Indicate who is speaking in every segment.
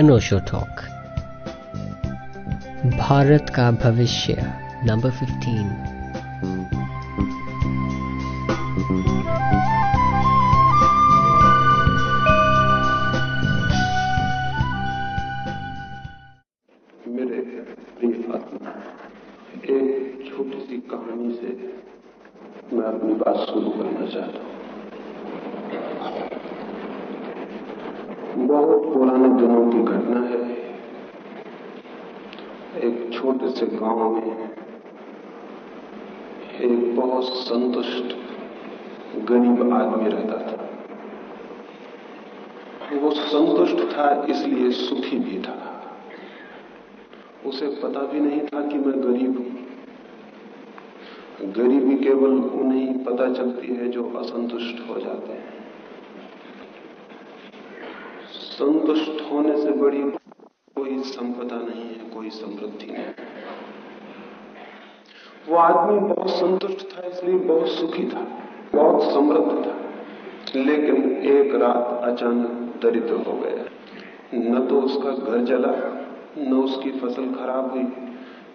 Speaker 1: अनोशो talk Bharat का भविष्य number 15
Speaker 2: पता भी नहीं था कि मैं गरीब हूँ। गरीबी केवल उन्हें पता चलती है जो असंतुष्ट हो जाते हैं। संतुष्ट होने से बड़ी कोई संपदा नहीं है, कोई समृद्धि नहीं वो आदमी बहुत संतुष्ट था, इसलिए बहुत सुखी था, बहुत समृद्ध था। लेकिन एक रात अचानक दरिद्र हो गया। न तो उसका घर जला न उसकी फ़सल खराब हुई,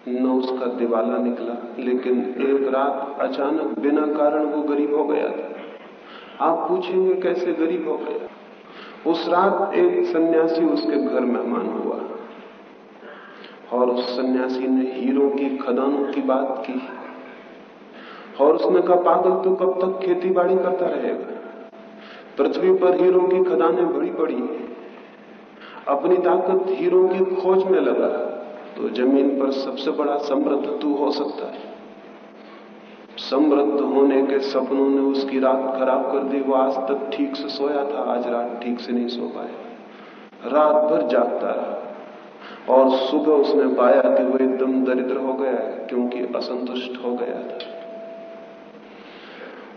Speaker 2: न उसका दिवाला निकला, लेकिन एक रात अचानक बिना कारण वो गरीब हो गया था। आप पूछेंगे कैसे गरीब हो गया? उस रात एक सन्यासी उसके घर मेहमान हुआ। और उस सन्यासी ने हीरो की, खदानों की बात की। और उसने कहा, पागल तो कब तक खेती बाड़ी करता रहेगा? पृथ्वी पर हीरो की खदानें बड़ी बड़ी अपनी ताकत हीरो की खोज में लगा तो ज़मीन पर सबसे बड़ा समृद्ध तू हो सकता है। समृद्ध होने के सपनों ने उसकी रात खराब कर दी, वो आज तक ठीक से सोया था, आज रात ठीक से नहीं सो पाया। रात भर जागता रहा, और सुबह उसने पाया कि वो एकदम दरिद्र हो गया है, क्योंकि असंतुष्ट हो गया था।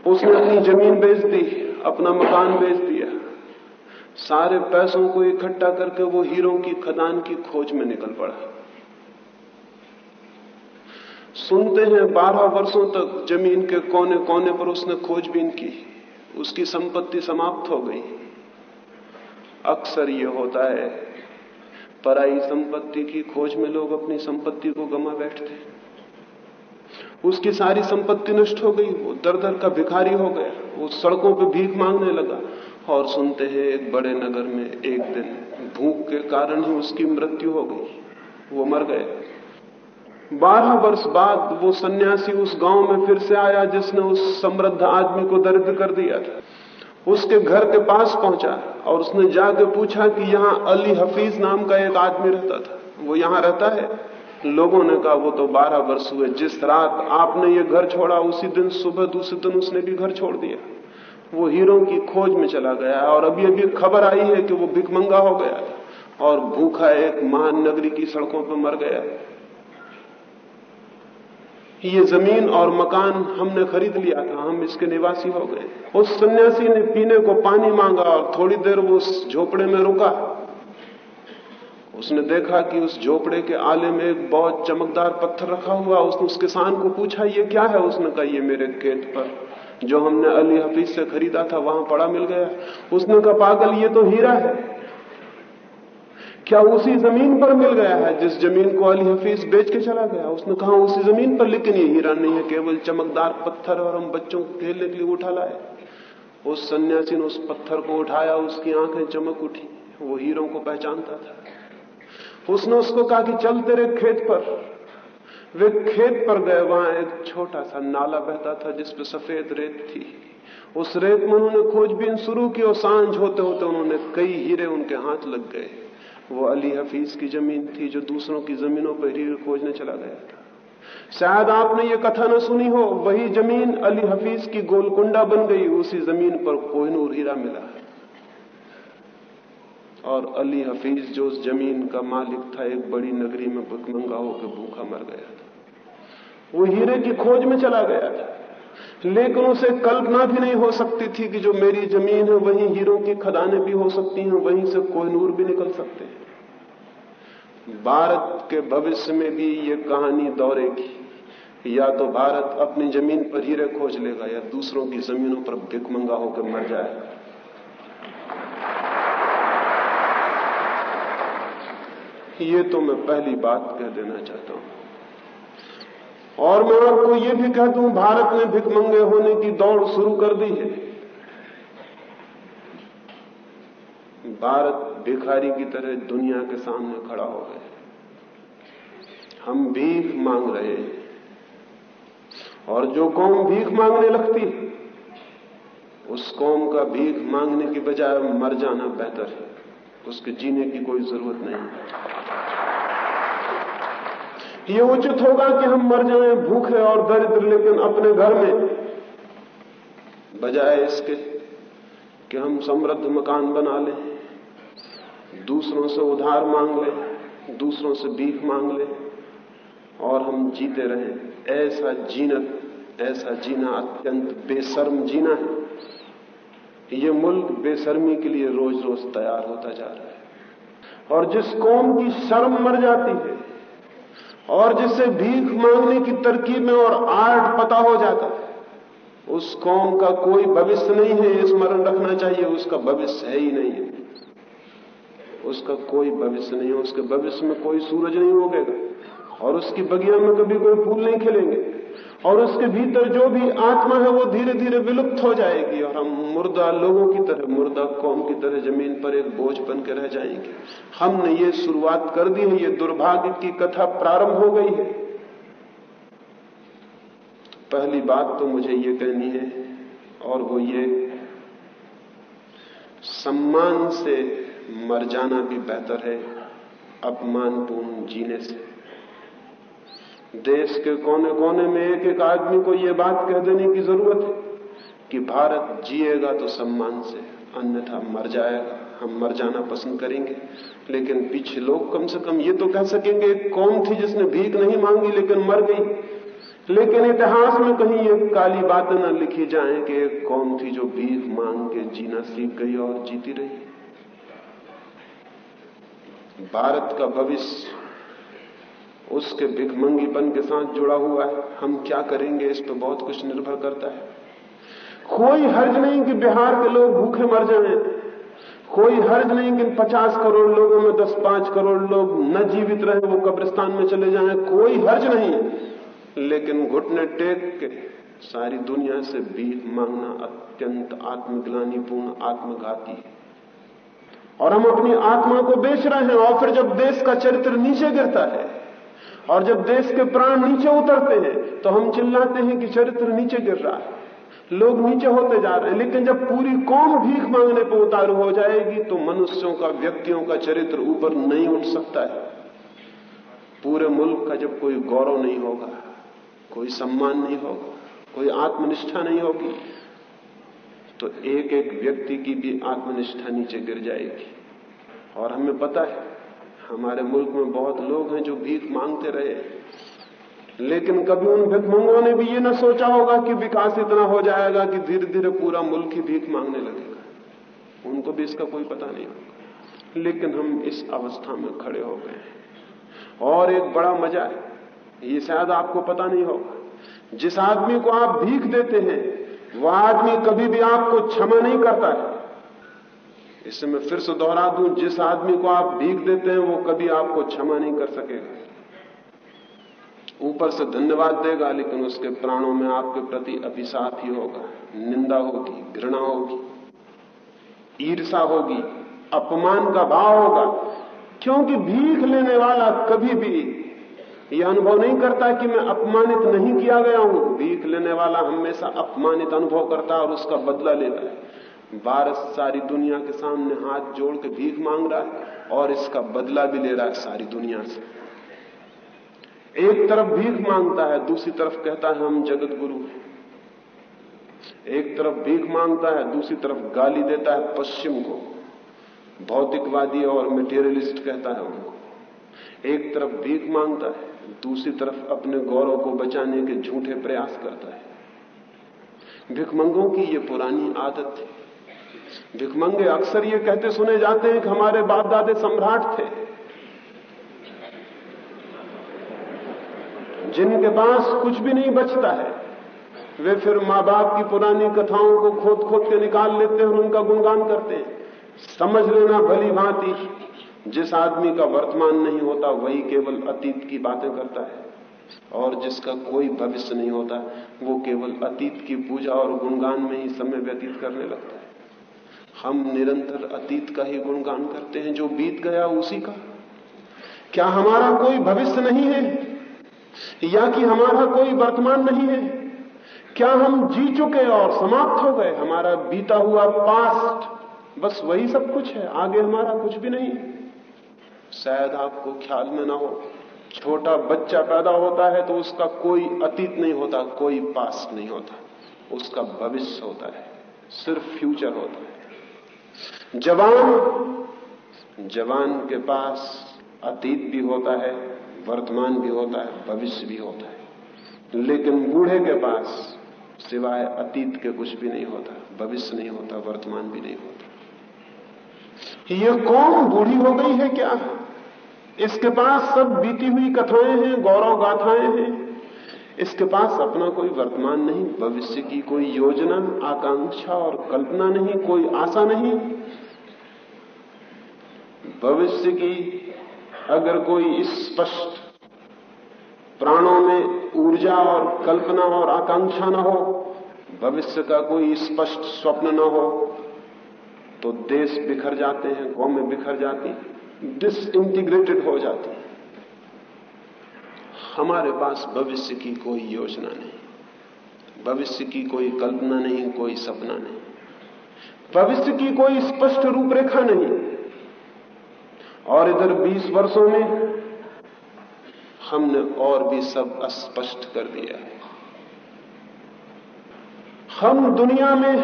Speaker 2: उसने अपनी ज़मीन बेच दी, अपना मकान बेच दिया सारे पैसों को इकट्ठा करके वो हीरो की खदान की खोज में निकल पड़ा। सुनते हैं बारह वर्षों तक ज़मीन के कोने कोने पर उसने खोजबीन की। उसकी संपत्ति समाप्त हो गई। अक्सर ये होता है, पराई संपत्ति की खोज में लोग अपनी संपत्ति को गमा बैठते उसकी सारी संपत्ति नष्ट हो गई, वो दर दर का भिखारी हो गया, वो सड़कों पे भीख मांगने लगा। और सुनते हैं एक बड़े नगर में एक दिन भूख के कारण ही उसकी मृत्यु हो गई। वो मर गए। बारह वर्ष बाद वो सन्यासी उस गाँव में फिर से आया जिसने उस समृद्ध आदमी को दर्द कर दिया था। उसके घर के पास पहुँचा और उसने जाके पूछा कि यहाँ अली हफीज नाम का एक आदमी रहता था। वो यहाँ रहता है। लोगों ने कहा, वो तो बारह वर्ष हुए। जिस रात आपने ये घर छोड़ा, उसी दिन सुबह दूसरे दिन उसने भी घर छोड़ दिया। वो हीरो की खोज में चला गया और अभी अभी खबर आई है कि वो भिकमंगा हो गया और भूखा एक महान नगरी की सड़कों पर मर गया। ये ज़मीन और मकान हमने खरीद लिया था, हम इसके निवासी हो गए। उस सन्यासी ने पीने को पानी मांगा और थोड़ी देर वो उस झोपड़े में रुका। उसने देखा कि उस झोपड़े के आले में एक बहुत चमकदार पत्थर रखा हुआ, उसने उस किसान को पूछा, ये क्या है? उसने कहा, ये मेरे खेत पर जो हमने अली हफीज से खरीदा था, वहाँ पड़ा मिल गया। उसने कहा, पागल, ये तो हीरा है। क्या उसी ज़मीन पर मिल गया है जिस ज़मीन को अली हफीज बेच के चला गया? उसने कहा, उसी ज़मीन पर लेकिन ये हीरा नहीं है, केवल चमकदार पत्थर और हम बच्चों को खेलने के लिए उठा लाए। उस सन्यासी ने उस पत्थर को उठाया, उसकी आँखें चमक उठी, वो हीरो को पहचानता था। उसने उसको कहा कि, चल तेरे खेत पर। वे खेत पर गए, वहाँ एक छोटा सा नाला बहता था जिसपे सफ़ेद रेत थी। उस रेत में उन्होंने खोजबीन शुरू की और साँझ होते होते उन्होंने कई हीरे उनके हाथ लग गए। वो अली हफीज की ज़मीन थी, जो दूसरों की जमीनों पर हीरे खोजने चला गया था। शायद आपने ये कथा न सुनी हो, वही ज़मीन अली हफीज की गोलकुंडा बन गई, उसी ज़मीन पर कोहनूर हीरा मिला। और अली हफीज जो उस ज़मीन का मालिक था, एक बड़ी नगरी में भुखमंगा होकर भूखा मर गया था। वो हीरे की खोज में चला गया था। लेकिन उसे कल्पना भी नहीं हो सकती थी कि जो मेरी ज़मीन है, वहीं हीरो की खदानें भी हो सकती हैं, वहीं से कोहिनूर भी निकल सकते हैं। भारत के भविष्य में भी ये कहानी दौड़ेगी या तो भारत अपनी ज़मीन पर हीरे खोज लेगा या दूसरों की जमीनों पर भिकमंगा होकर मर जाएगा। ये तो मैं पहली बात कह देना चाहता हूँ। और मैं आपको ये भी कह दूँ, भारत ने भिकमंगे होने की दौड़ शुरू कर दी है। भारत भिखारी की तरह दुनिया के सामने खड़ा हो गए हम भीख मांग रहे हैं। और जो कौम भीख मांगने लगती है, उस कौम का भीख मांगने की बजाय मर जाना बेहतर है। उसके जीने की कोई ज़रूरत नहीं। ये उचित होगा कि हम मर जाएँ भूखे और दरिद्र, लेकिन अपने घर में। बजाय इसके कि हम समृद्ध मकान बना लें, दूसरों से उधार मांग लें, दूसरों से भीख मांग लें, और हम जीते रहें। ऐसा जीनत, ऐसा जीना अत्यंत बेशर्म जीना है। ये मुल्क बेशर्मी के लिए रोज रोज तैयार होता जा रहा है। और जिस कौम की शर्म मर जाती है और जिसे भीख मांगने की तरकीब में और आर्ट पता हो जाता है उस कौम का कोई भविष्य नहीं है स्मरण रखना चाहिए, उसका भविष्य है ही नहीं है। उसका कोई भविष्य नहीं है, उसके भविष्य में कोई सूरज नहीं उगेगा, और उसकी बगिया में कभी कोई फूल नहीं खिलेंगे। और उसके भीतर जो भी आत्मा है वो धीरे धीरे विलुप्त हो जाएगी और हम मुर्दा, लोगों की तरह, मुर्दा कौम की तरह ज़मीन पर एक बोझ बन के रह जाएँगे। हमने ये शुरुआत कर दी है, ये दुर्भाग्य की कथा प्रारंभ हो गई है। पहली बात तो मुझे ये कहनी है, और वो ये, सम्मान से मर जाना भी बेहतर है, अपमानपूर्ण जीने से। देश के कोने कोने में एक एक आदमी को यह बात कह देने की ज़रूरत है कि भारत जिएगा तो सम्मान से, अन्यथा मर जाएगा। हम मर जाना पसंद करेंगे। लेकिन पीछे लोग कम से कम ये तो कह सकेंगे, एक थी जिसने भीख नहीं मांगी लेकिन मर गई। लेकिन इतिहास में कहीं ये काली बातें न लिखी जाए कि एक थी जो भीख मांग के जीना सीख गई और जीती रही। भारत का भविष्य उसके भिकमंगीपन के साथ जुड़ा हुआ है। हम क्या करेंगे? इस पर बहुत कुछ निर्भर करता है। कोई हर्ज नहीं कि बिहार के लोग भूखे मर जाएँ। कोई हर्ज नहीं कि पचास करोड़ लोगों में दस पाँच करोड़ लोग न जीवित रहे, वो कब्रिस्तान में चले जाएँ। कोई हर्ज नहीं। लेकिन घुटने टेक के सारी दुनिया से भीख मांगना अत्यंत आत्मग्लानीपूर्ण आत्मघाती है। और हम अपनी आत्मा को बेच रहे हैं और फिर जब देश का चरित्र नीचे गिरता है और जब देश के प्राण नीचे उतरते हैं तो हम चिल्लाते हैं कि चरित्र नीचे गिर रहा है। लोग नीचे होते जा रहे हैं, लेकिन जब पूरी कौम भीख मांगने पर उतारू हो जाएगी तो मनुष्यों का, व्यक्तियों का चरित्र ऊपर नहीं उठ सकता है। पूरे मुल्क का जब कोई गौरव नहीं होगा, कोई सम्मान नहीं होगा, कोई आत्मनिष्ठा नहीं होगी तो एक एक व्यक्ति की भी आत्मनिष्ठा नीचे गिर जाएगी। और हमें पता है हमारे मुल्क में बहुत लोग हैं जो भीख मांगते रहे। लेकिन कभी उन भिकमंगों ने भी ये ना सोचा होगा कि विकास इतना हो जाएगा कि धीरे धीरे पूरा मुल्क ही भीख मांगने लगेगा। उनको भी इसका कोई पता नहीं होगा। लेकिन हम इस अवस्था में खड़े हो गए हैं। और एक बड़ा मज़ा है। ये शायद आपको पता नहीं होगा। जिस आदमी को आप भीख देते हैं, वह आदमी कभी भी आपको क्षमा नहीं करता है। इसे मैं फिर से दोहरा दूँ, जिस आदमी को आप भीख देते हैं, वो कभी आपको क्षमा नहीं कर सकेगा। ऊपर से धन्यवाद देगा, लेकिन उसके प्राणों में आपके प्रति अभिशाप ही होगा। निंदा होगी, घृणा होगी ईर्षा होगी, अपमान का भाव होगा। क्योंकि भीख लेने वाला कभी भी यह अनुभव नहीं करता कि मैं अपमानित नहीं किया गया हूँ। भीख लेने वाला हमेशा अपमानित अनुभव करता है और उसका बदला लेता है। भारत सारी दुनिया के सामने हाथ जोड़ के भीख मांग रहा है और इसका बदला भी ले रहा है सारी दुनिया से। एक तरफ़ भीख माँगता है, दूसरी तरफ़ कहता है, हम जगत गुरु एक तरफ़ भीख माँगता है, दूसरी तरफ़ गाली देता है पश्चिम को। भौतिकवादी और मेटेरियलिस्ट कहता है उनको। एक तरफ़ भीख माँगता है, दूसरी तरफ़ अपने गौरव को बचाने के झूठे प्रयास करता है। भिकमंगों की ये पुरानी आदत है। भिकमंगे अक्सर ये कहते सुने जाते हैं कि हमारे बाप दादे सम्राट थे। जिनके पास कुछ भी नहीं बचता है, वे फिर माँ बाप की पुरानी कथाओं को खोद खोद के निकाल लेते हैं और उनका गुणगान करते हैं। समझ लेना भली भांति, जिस आदमी का वर्तमान नहीं होता, वही केवल अतीत की बातें करता है। और जिसका कोई भविष्य नहीं होता, वो केवल अतीत की पूजा और गुणगान में ही समय व्यतीत करने लगता है। हम निरंतर अतीत का ही गुणगान करते हैं, जो बीत गया उसी का। क्या हमारा कोई भविष्य नहीं है? या कि हमारा कोई वर्तमान नहीं है? क्या हम जी चुके और समाप्त हो गए? हमारा बीता हुआ पास्ट बस वही सब कुछ है, आगे हमारा कुछ भी नहीं। शायद आपको ख्याल में ना हो, छोटा बच्चा पैदा होता है तो उसका कोई अतीत नहीं होता, कोई पास्ट नहीं होता। उसका भविष्य होता है, सिर्फ़ फ्यूचर होता है। जवान जवान के पास अतीत भी होता है, वर्तमान भी होता है, भविष्य भी होता है। लेकिन बूढ़े के पास सिवाय अतीत के कुछ भी नहीं होता, भविष्य नहीं होता, वर्तमान भी नहीं होता। ये कौन बूढ़ी हो गई है क्या? इसके पास सब बीती हुई कथाएँ हैं, गौरव गाथाएँ हैं। इसके पास अपना कोई वर्तमान नहीं, भविष्य की कोई योजना, आकांक्षा और कल्पना नहीं, कोई आशा नहीं। भविष्य की अगर कोई स्पष्ट प्राणों में ऊर्जा और कल्पना और आकांक्षा न हो, भविष्य का कोई स्पष्ट स्वप्न न हो तो देश बिखर जाते हैं कौमें बिखर जाती हैं, डिसइंटीग्रेटेड हो जाती हमारे पास भविष्य की कोई योजना नहीं, भविष्य की कोई कल्पना नहीं, कोई सपना नहीं, भविष्य की कोई स्पष्ट रूपरेखा नहीं। और इधर 20 वर्षों में हमने और भी सब अस्पष्ट कर दिया है। हम दुनिया में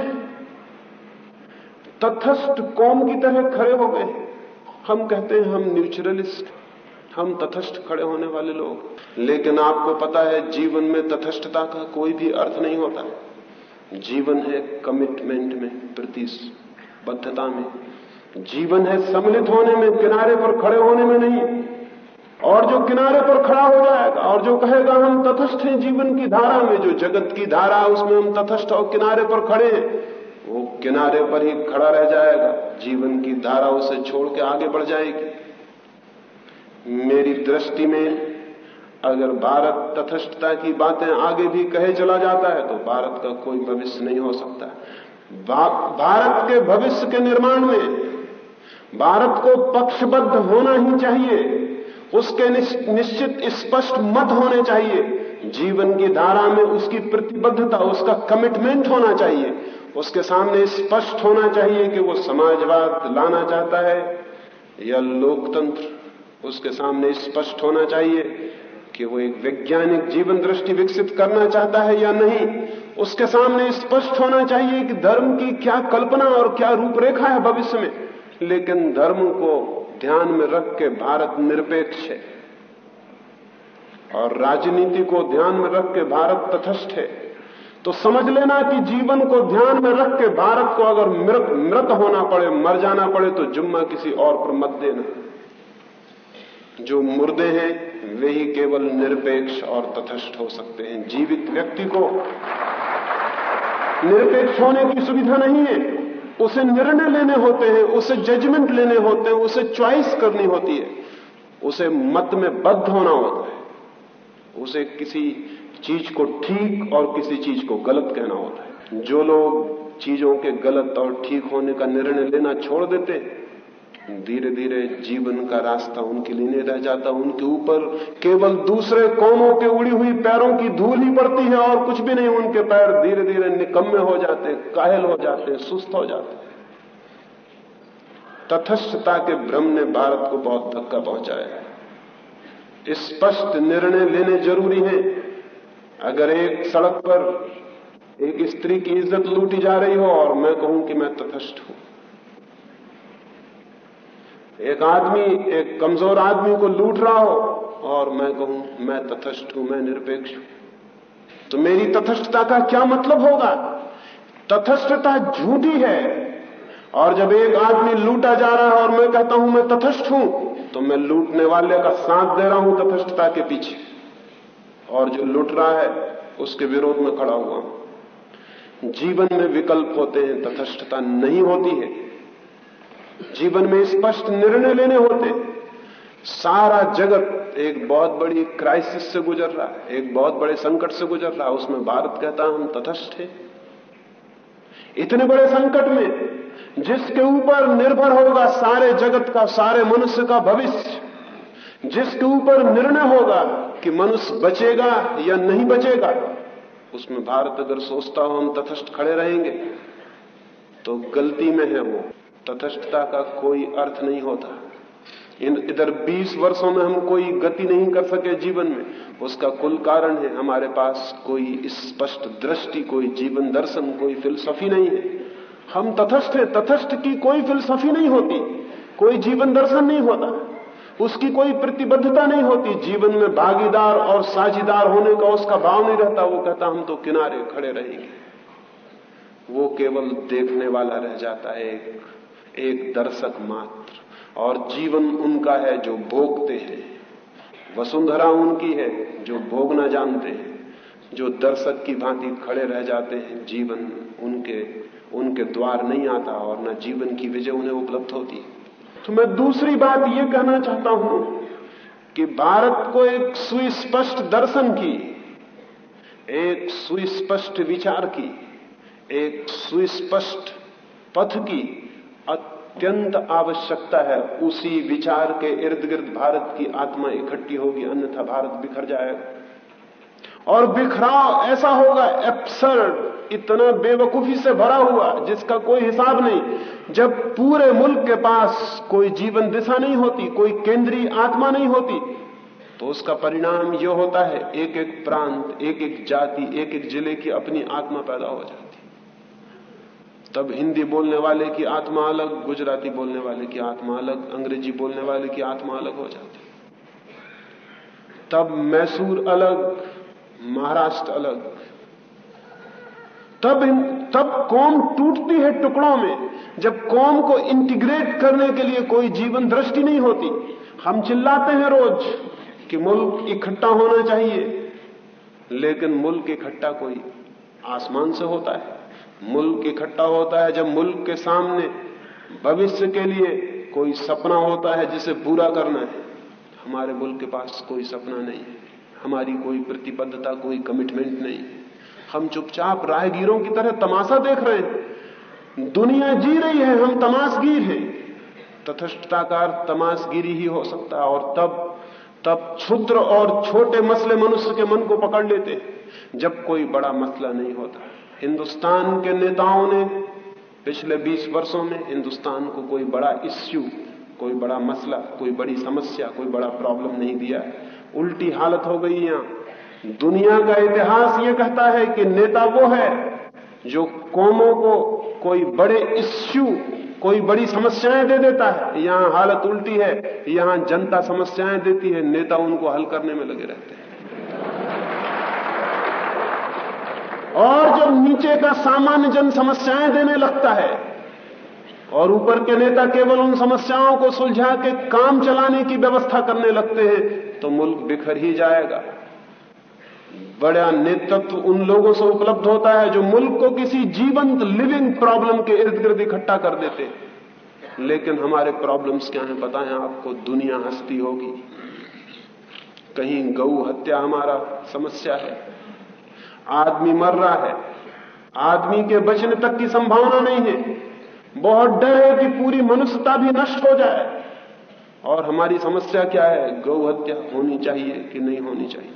Speaker 2: तथस्थ कौम की तरह खड़े हो गए हम कहते हैं हम न्यूट्रलिस्ट हम तथस्थ खड़े होने वाले लोग। लेकिन आपको पता है, जीवन में तथस्थता का कोई भी अर्थ नहीं होता। जीवन है कमिटमेंट में प्रतिबद्धता में। जीवन है सम्मिलित होने में, किनारे पर खड़े होने में नहीं। और जो किनारे पर खड़ा हो जाएगा, और जो कहेगा, हम तथस्थ हैं जीवन की धारा में, जो जगत की धारा, उसमें हम तथस्थ और किनारे पर खड़े हैं, वो किनारे पर ही खड़ा रह जाएगा। जीवन की धारा उसे छोड़ के आगे बढ़ जाएगी। मेरी दृष्टि में अगर भारत तथस्थता की बातें आगे भी कहे चला जाता है तो भारत का कोई भविष्य नहीं हो सकता। भारत के भविष्य के निर्माण में भारत को पक्षबद्ध होना ही चाहिए, उसके निश्चित स्पष्ट मत होने चाहिए, जीवन की धारा में उसकी प्रतिबद्धता, उसका कमिटमेंट होना चाहिए, उसके सामने स्पष्ट होना चाहिए कि वो समाजवाद लाना चाहता है या लोकतंत्र। उसके सामने स्पष्ट होना चाहिए कि वो एक वैज्ञानिक जीवन दृष्टि विकसित करना चाहता है या नहीं। उसके सामने स्पष्ट होना चाहिए कि धर्म की क्या कल्पना और क्या रूपरेखा है भविष्य में। लेकिन धर्म को ध्यान में रख के भारत निरपेक्ष है। और राजनीति को ध्यान में रख के भारत तथस्थ है। तो समझ लेना कि जीवन को ध्यान में रख के भारत को अगर मृत मृत होना पड़े, मर जाना पड़े तो जुम्मा किसी और पर मत देना। जो मुर्दे हैं, वे ही केवल निरपेक्ष और तथस्थ हो सकते हैं। जीवित व्यक्ति को निरपेक्ष होने की सुविधा नहीं है। उसे निर्णय लेने होते हैं, उसे जजमेंट लेने होते हैं, उसे चॉइस करनी होती है। उसे मत में बद्ध होना होता है। उसे किसी चीज़ को ठीक और किसी चीज़ को गलत कहना होता है। जो लोग चीज़ों के गलत और ठीक होने का निर्णय लेना छोड़ देते धीरे धीरे जीवन का रास्ता उनके लिए नहीं रह जाता, उनके ऊपर केवल दूसरे कौमों के उड़ी हुई पैरों की धूल ही पड़ती है और कुछ भी नहीं, उनके पैर धीरे धीरे निकम्मे हो जाते, कायल हो जाते, सुस्त हो जाते। तथस्थता के भ्रम ने भारत को बहुत धक्का पहुँचाया। है स्पष्ट निर्णय लेने ज़रूरी है। अगर एक सड़क पर एक स्त्री की इज़्ज़त लूटी जा रही हो और मैं कहूँ कि मैं तथस्थ हूँ। एक आदमी, एक कमज़ोर आदमी को लूट रहा हो और मैं कहूँ, मैं तथस्थ हूँ, मैं निरपेक्ष हूँ। तो मेरी तथस्थता का क्या मतलब होगा? तथस्थता झूठी है। और जब एक आदमी लूटा जा रहा है और मैं कहता हूँ, मैं तथस्थ हूँ तो मैं लूटने वाले का साथ दे रहा हूँ तथस्थता के पीछे। और जो लूट रहा है, उसके विरोध में खड़ा हुआ हूँ। जीवन में विकल्प होते हैं, तथस्थता नहीं होती है। जीवन में स्पष्ट निर्णय लेने होते। सारा जगत एक बहुत बड़ी क्राइसिस से गुजर रहा है, एक बहुत बड़े संकट से गुजर रहा है, उसमें भारत कहता हम तथस्थ है। इतने बड़े संकट में, जिसके ऊपर निर्भर होगा सारे जगत का, सारे मनुष्य का भविष्य, जिसके ऊपर निर्णय होगा कि मनुष्य बचेगा या नहीं बचेगा, उसमें भारत अगर सोचता हो हम तथस्थ खड़े रहेंगे तो गलती में है वो। तथस्थता का कोई अर्थ नहीं होता। इधर 20 वर्षों में हम कोई गति नहीं कर सके जीवन में। उसका कुल कारण है हमारे पास कोई स्पष्ट दृष्टि, कोई जीवन दर्शन, कोई फिलसफी नहीं है। हम तथस्थ हैं, तथस्थ की कोई फिलसफी नहीं होती। कोई जीवन दर्शन नहीं होता। उसकी कोई प्रतिबद्धता नहीं होती। जीवन में भागीदार और साझीदार होने का उसका भाव नहीं रहता। वो कहता, हम तो किनारे खड़े रहेंगे। वो केवल देखने वाला रह जाता है। एक एक दर्शक मात्र, और जीवन उनका है जो भोगते हैं। वसुंधरा उनकी है जो भोगना जानते हैं। जो दर्शक की भांति खड़े रह जाते हैं, जीवन उनके उनके द्वार नहीं आता और न जीवन की विजय उन्हें उपलब्ध होती तो मैं दूसरी बात यह कहना चाहता हूँ कि भारत को एक सुस्पष्ट दर्शन की, एक सुस्पष्ट विचार की, एक सुस्पष्ट पथ की अत्यंत आवश्यकता है उसी विचार के इर्द गिर्द भारत की आत्मा इकट्ठी होगी, अन्यथा भारत बिखर जाएगा। और बिखराव ऐसा होगा एप्सर्ड इतना बेवकूफ़ी से भरा हुआ, जिसका कोई हिसाब नहीं। जब पूरे मुल्क के पास कोई जीवन दिशा नहीं होती, कोई केंद्रीय आत्मा नहीं होती तो उसका परिणाम यह होता है एक एक प्रांत एक एक जाति एक एक ज़िले की अपनी आत्मा पैदा हो जाती। तब हिंदी बोलने वाले की आत्मा अलग, गुजराती बोलने वाले की आत्मा अलग, अंग्रेज़ी बोलने वाले की आत्मा अलग हो जाती तब मैसूर अलग, महाराष्ट्र अलग। तब तब कौम टूटती है टुकड़ों में। जब कौम को इंटीग्रेट करने के लिए कोई जीवन दृष्टि नहीं होती, हम चिल्लाते हैं रोज कि मुल्क इकट्ठा होना चाहिए। लेकिन मुल्क इकट्ठा कोई आसमान से होता है। मुल्क इकट्ठा होता है जब मुल्क के सामने भविष्य के लिए कोई सपना होता है जिसे पूरा करना है हमारे मुल्क के पास कोई सपना नहीं है। हमारी कोई प्रतिबद्धता, कोई कमिटमेंट नहीं है। हम चुपचाप राहगीरों की तरह तमाशा देख रहे हैं। दुनिया जी रही है, हम तमाशगीर हैं। तथस्थता का तमाशगिरी ही हो सकता है, और तब तब क्षुद्र और छोटे मसले मनुष्य के मन को पकड़ लेते जब कोई बड़ा मसला नहीं होता। हिंदुस्तान के नेताओं ने पिछले 20 वर्षों में हिंदुस्तान को कोई बड़ा इश्यू कोई बड़ा मसला, कोई बड़ी समस्या, कोई बड़ा प्रॉब्लम नहीं दिया। उल्टी हालत हो गई यहाँ। दुनिया का इतिहास यह कहता है कि नेता वो है जो कौमों को कोई बड़े इश्यू कोई बड़ी समस्याएँ दे देता है। यहाँ हालत उल्टी है, यहाँ जनता समस्याएँ देती है, नेता उनको हल करने में लगे रहते हैं। और जब नीचे का सामान्य जन समस्याएँ देने लगता है, और ऊपर के नेता केवल उन समस्याओं को सुलझा के काम चलाने की व्यवस्था करने लगते हैं तो मुल्क बिखर ही जाएगा। बड़ा नेतृत्व उन लोगों से उपलब्ध होता है जो मुल्क को किसी जीवंत लिविंग प्रॉब्लम के इर्द गिर्द इकट्ठा कर देते लेकिन हमारे प्रॉब्लम्स क्या हैं है? आपको दुनिया हंसती होगी। कहीं गऊ हत्या हमारा समस्या है। आदमी मर रहा है। आदमी के बचने तक की संभावना नहीं है। बहुत डर है कि पूरी मनुष्यता भी नष्ट हो जाए। और हमारी समस्या क्या है? गौ हत्या होनी चाहिए कि नहीं होनी चाहिए?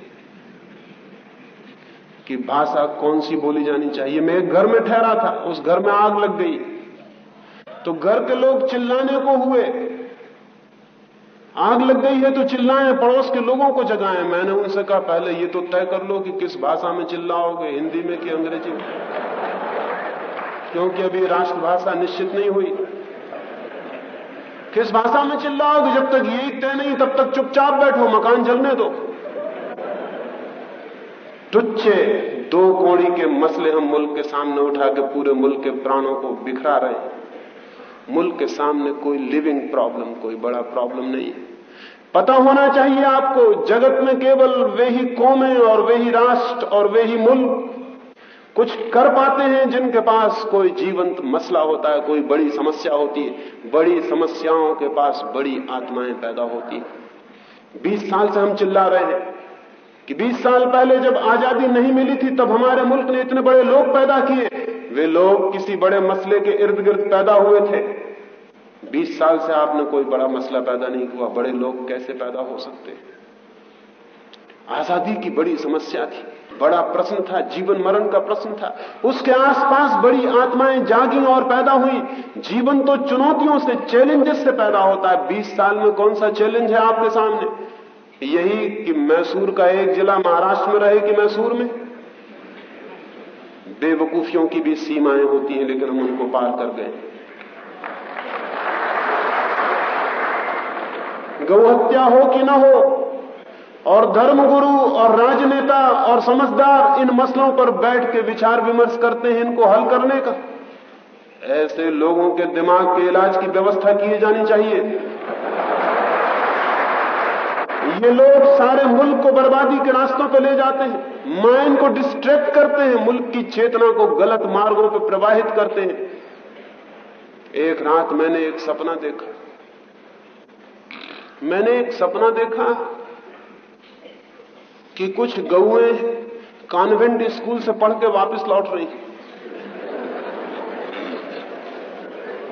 Speaker 2: कि भाषा कौन सी बोली जानी चाहिए? मैं घर में ठहरा था, उस घर में आग लग गई। तो घर के लोग चिल्लाने को हुए। आग लग गई है तो चिल्लाएँ, पड़ोस के लोगों को जगाएँ। मैंने उनसे कहा, पहले ये तो तय कर लो कि किस भाषा में चिल्लाओगे, हिंदी में कि अंग्रेज़ी में? क्योंकि अभी राष्ट्रभाषा निश्चित नहीं हुई। किस भाषा में चिल्लाओगे? जब तक यही तय नहीं, तब तक चुपचाप बैठो, मकान जलने दो। तुच्छे दो कोड़ी के मसले हम मुल्क के सामने उठा के पूरे मुल्क के प्राणों को बिखरा रहे हैं। मुल्क के सामने कोई लिविंग प्रॉब्लम कोई बड़ा प्रॉब्लम नहीं पता होना चाहिए आपको, जगत में केवल वे ही कौमें और वे ही राष्ट्र और वे ही मुल्क। कुछ कर पाते हैं जिनके पास कोई जीवंत मसला होता है, कोई बड़ी समस्या होती है। बड़ी समस्याओं के पास बड़ी आत्माएँ पैदा होती है। बीस साल से हम चिल्ला रहे हैं कि 20 साल पहले जब आज़ादी नहीं मिली थी, तब हमारे मुल्क ने इतने बड़े लोग पैदा किए। वे लोग किसी बड़े मसले के इर्द गिर्द पैदा हुए थे। 20 साल से आपने कोई बड़ा मसला पैदा नहीं हुआ, बड़े लोग कैसे पैदा हो सकते? आज़ादी की बड़ी समस्या थी। बड़ा प्रश्न था, जीवन मरण का प्रश्न था। उसके आसपास बड़ी आत्माएँ जागी और पैदा हुई। जीवन तो चुनौतियों से चैलेंजेस से पैदा होता है। 20 साल में कौन सा चैलेंज है आपके सामने? यही कि मैसूर का एक जिला महाराष्ट्र में रहे कि मैसूर में? बेवकूफियों की भी सीमाएँ होती हैं, लेकिन हम उनको पार कर गए। गौ हत्या हो कि ना हो, और धर्मगुरु और राजनेता और समझदार इन मसलों पर बैठ के विचार विमर्श करते हैं इनको हल करने का। ऐसे लोगों के दिमाग के इलाज की व्यवस्था की जानी चाहिए। ये लोग सारे मुल्क को बर्बादी के रास्तों पर ले जाते हैं। माइंड को डिस्ट्रैक्ट करते हैं, मुल्क की चेतना को गलत मार्गों पर प्रवाहित करते हैं। एक रात मैंने एक सपना देखा। मैंने एक सपना देखा कि कुछ गौएँ कॉन्वेंट स्कूल से पढ़ के वापस लौट रही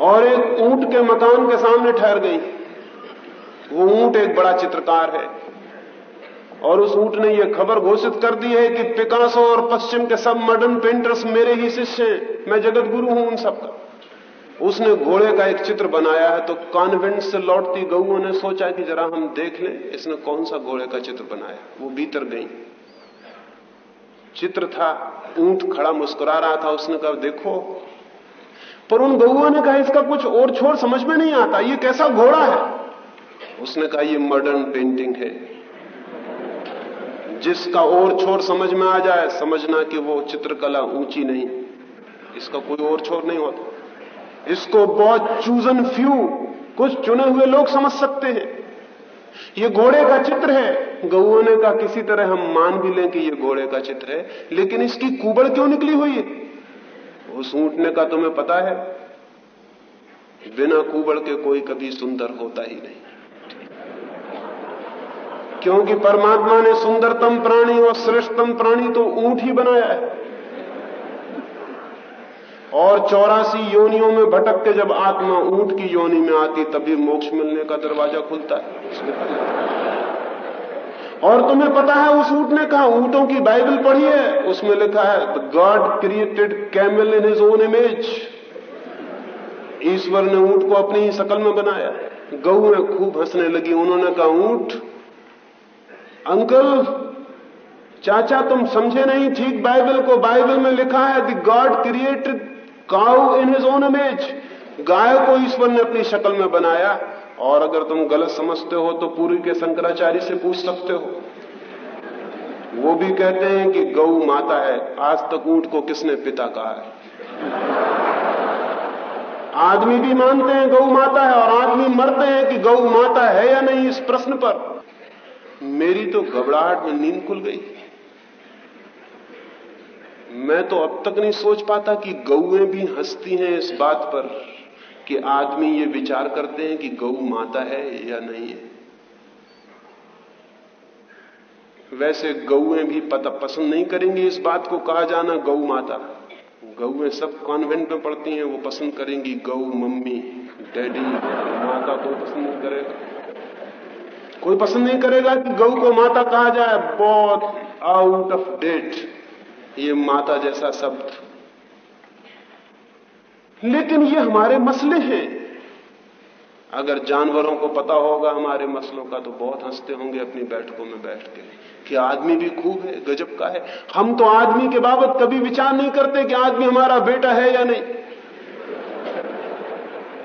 Speaker 2: और एक ऊँट के मकान के सामने ठहर गई वो ऊँट एक बड़ा चित्रकार है। और उस ऊँट ने यह खबर घोषित कर दी है कि पिकासो और पश्चिम के सब मॉडर्न पेंटर्स मेरे ही शिष्य हैं। मैं जगत गुरु हूँ उन सबका। उसने घोड़े का एक चित्र बनाया है तो कॉन्वेंट से लौटती गऊ ने सोचा कि जरा हम देख लें, इसने कौन सा घोड़े का चित्र बनाया। वो भीतर गई। चित्र था, ऊँट खड़ा मुस्कुरा रहा था, उसने कहा, देखो। पर उन गऊओं ने कहा, इसका कुछ और छोर समझ में नहीं आता। ये कैसा घोड़ा है? उसने कहा, ये मॉडर्न पेंटिंग है। जिसका और छोर समझ में आ जाए, समझना कि वो चित्रकला ऊँची नहीं इसका कोई और छोर नहीं होता। इसको बहुत चूजन फ्यू कुछ चुने हुए लोग समझ सकते हैं। ये घोड़े का चित्र है। गऊ ने कहा, किसी तरह हम मान भी लें कि ये घोड़े का चित्र है, लेकिन इसकी कुबड़ क्यों निकली हुई है? उस ऊंटने का तुम्हें पता है, बिना कुबड़ के कोई कभी सुंदर होता ही नहीं। क्योंकि परमात्मा ने सुंदरतम प्राणी और श्रेष्ठतम प्राणी तो ऊँट ही बनाया है। और चौरासी योनियों में भटक के जब आत्मा ऊँट की योनि में आती, तभी मोक्ष मिलने का दरवाज़ा खुलता है। और तुम्हें पता है उस ऊँट ने कहा, ऊंटों की बाइबल पढ़ी है, उसमें लिखा है God created camel in his own image ईश्वर ने ऊँट को अपनी ही शकल में बनाया। गऊ खूब हंसने लगी, उन्होंने कहा, ऊँट अंकल, चाचा तुम समझे नहीं ठीक बाइबल को। बाइबल में लिखा है the God created cow in his own image. गाय को ईश्वर ने अपनी शक्ल में बनाया। और अगर तुम गलत समझते हो तो पूरी के शंकराचार्य से पूछ सकते हो। वो भी कहते हैं कि गौ माता है। आज तक ऊँट को किसने पिता कहा है? आदमी भी मानते हैं गौ माता है और आदमी मरते हैं कि गौ माता है या नहीं इस प्रश्न पर। मेरी तो घबराहट में नींद खुल गई। मैं तो अब तक नहीं सोच पाता कि गौएँ भी हंसती हैं इस बात पर कि आदमी ये विचार करते हैं कि गौ माता है या नहीं है। वैसे गौएँ भी पता, पसंद नहीं करेंगी इस बात को कहा जाना गौ माता। गौएँ सब कॉन्वेंट में पढ़ती हैं, वो पसंद करेंगी गौ मम्मी, डैडी, माता को पसंद नहीं करेगा। कोई पसंद नहीं करेगा कि गऊ को माता कहा जाए। बहुत आउट ऑफ़ डेट ये माता जैसा शब्द। लेकिन ये हमारे मसले हैं। अगर जानवरों को पता होगा हमारे मसलों का तो बहुत हँसते होंगे अपनी बैठकों में बैठ के कि आदमी भी खूब है, गजब का है। हम तो आदमी के बाबत कभी विचार नहीं करते कि आदमी हमारा बेटा है या नहीं।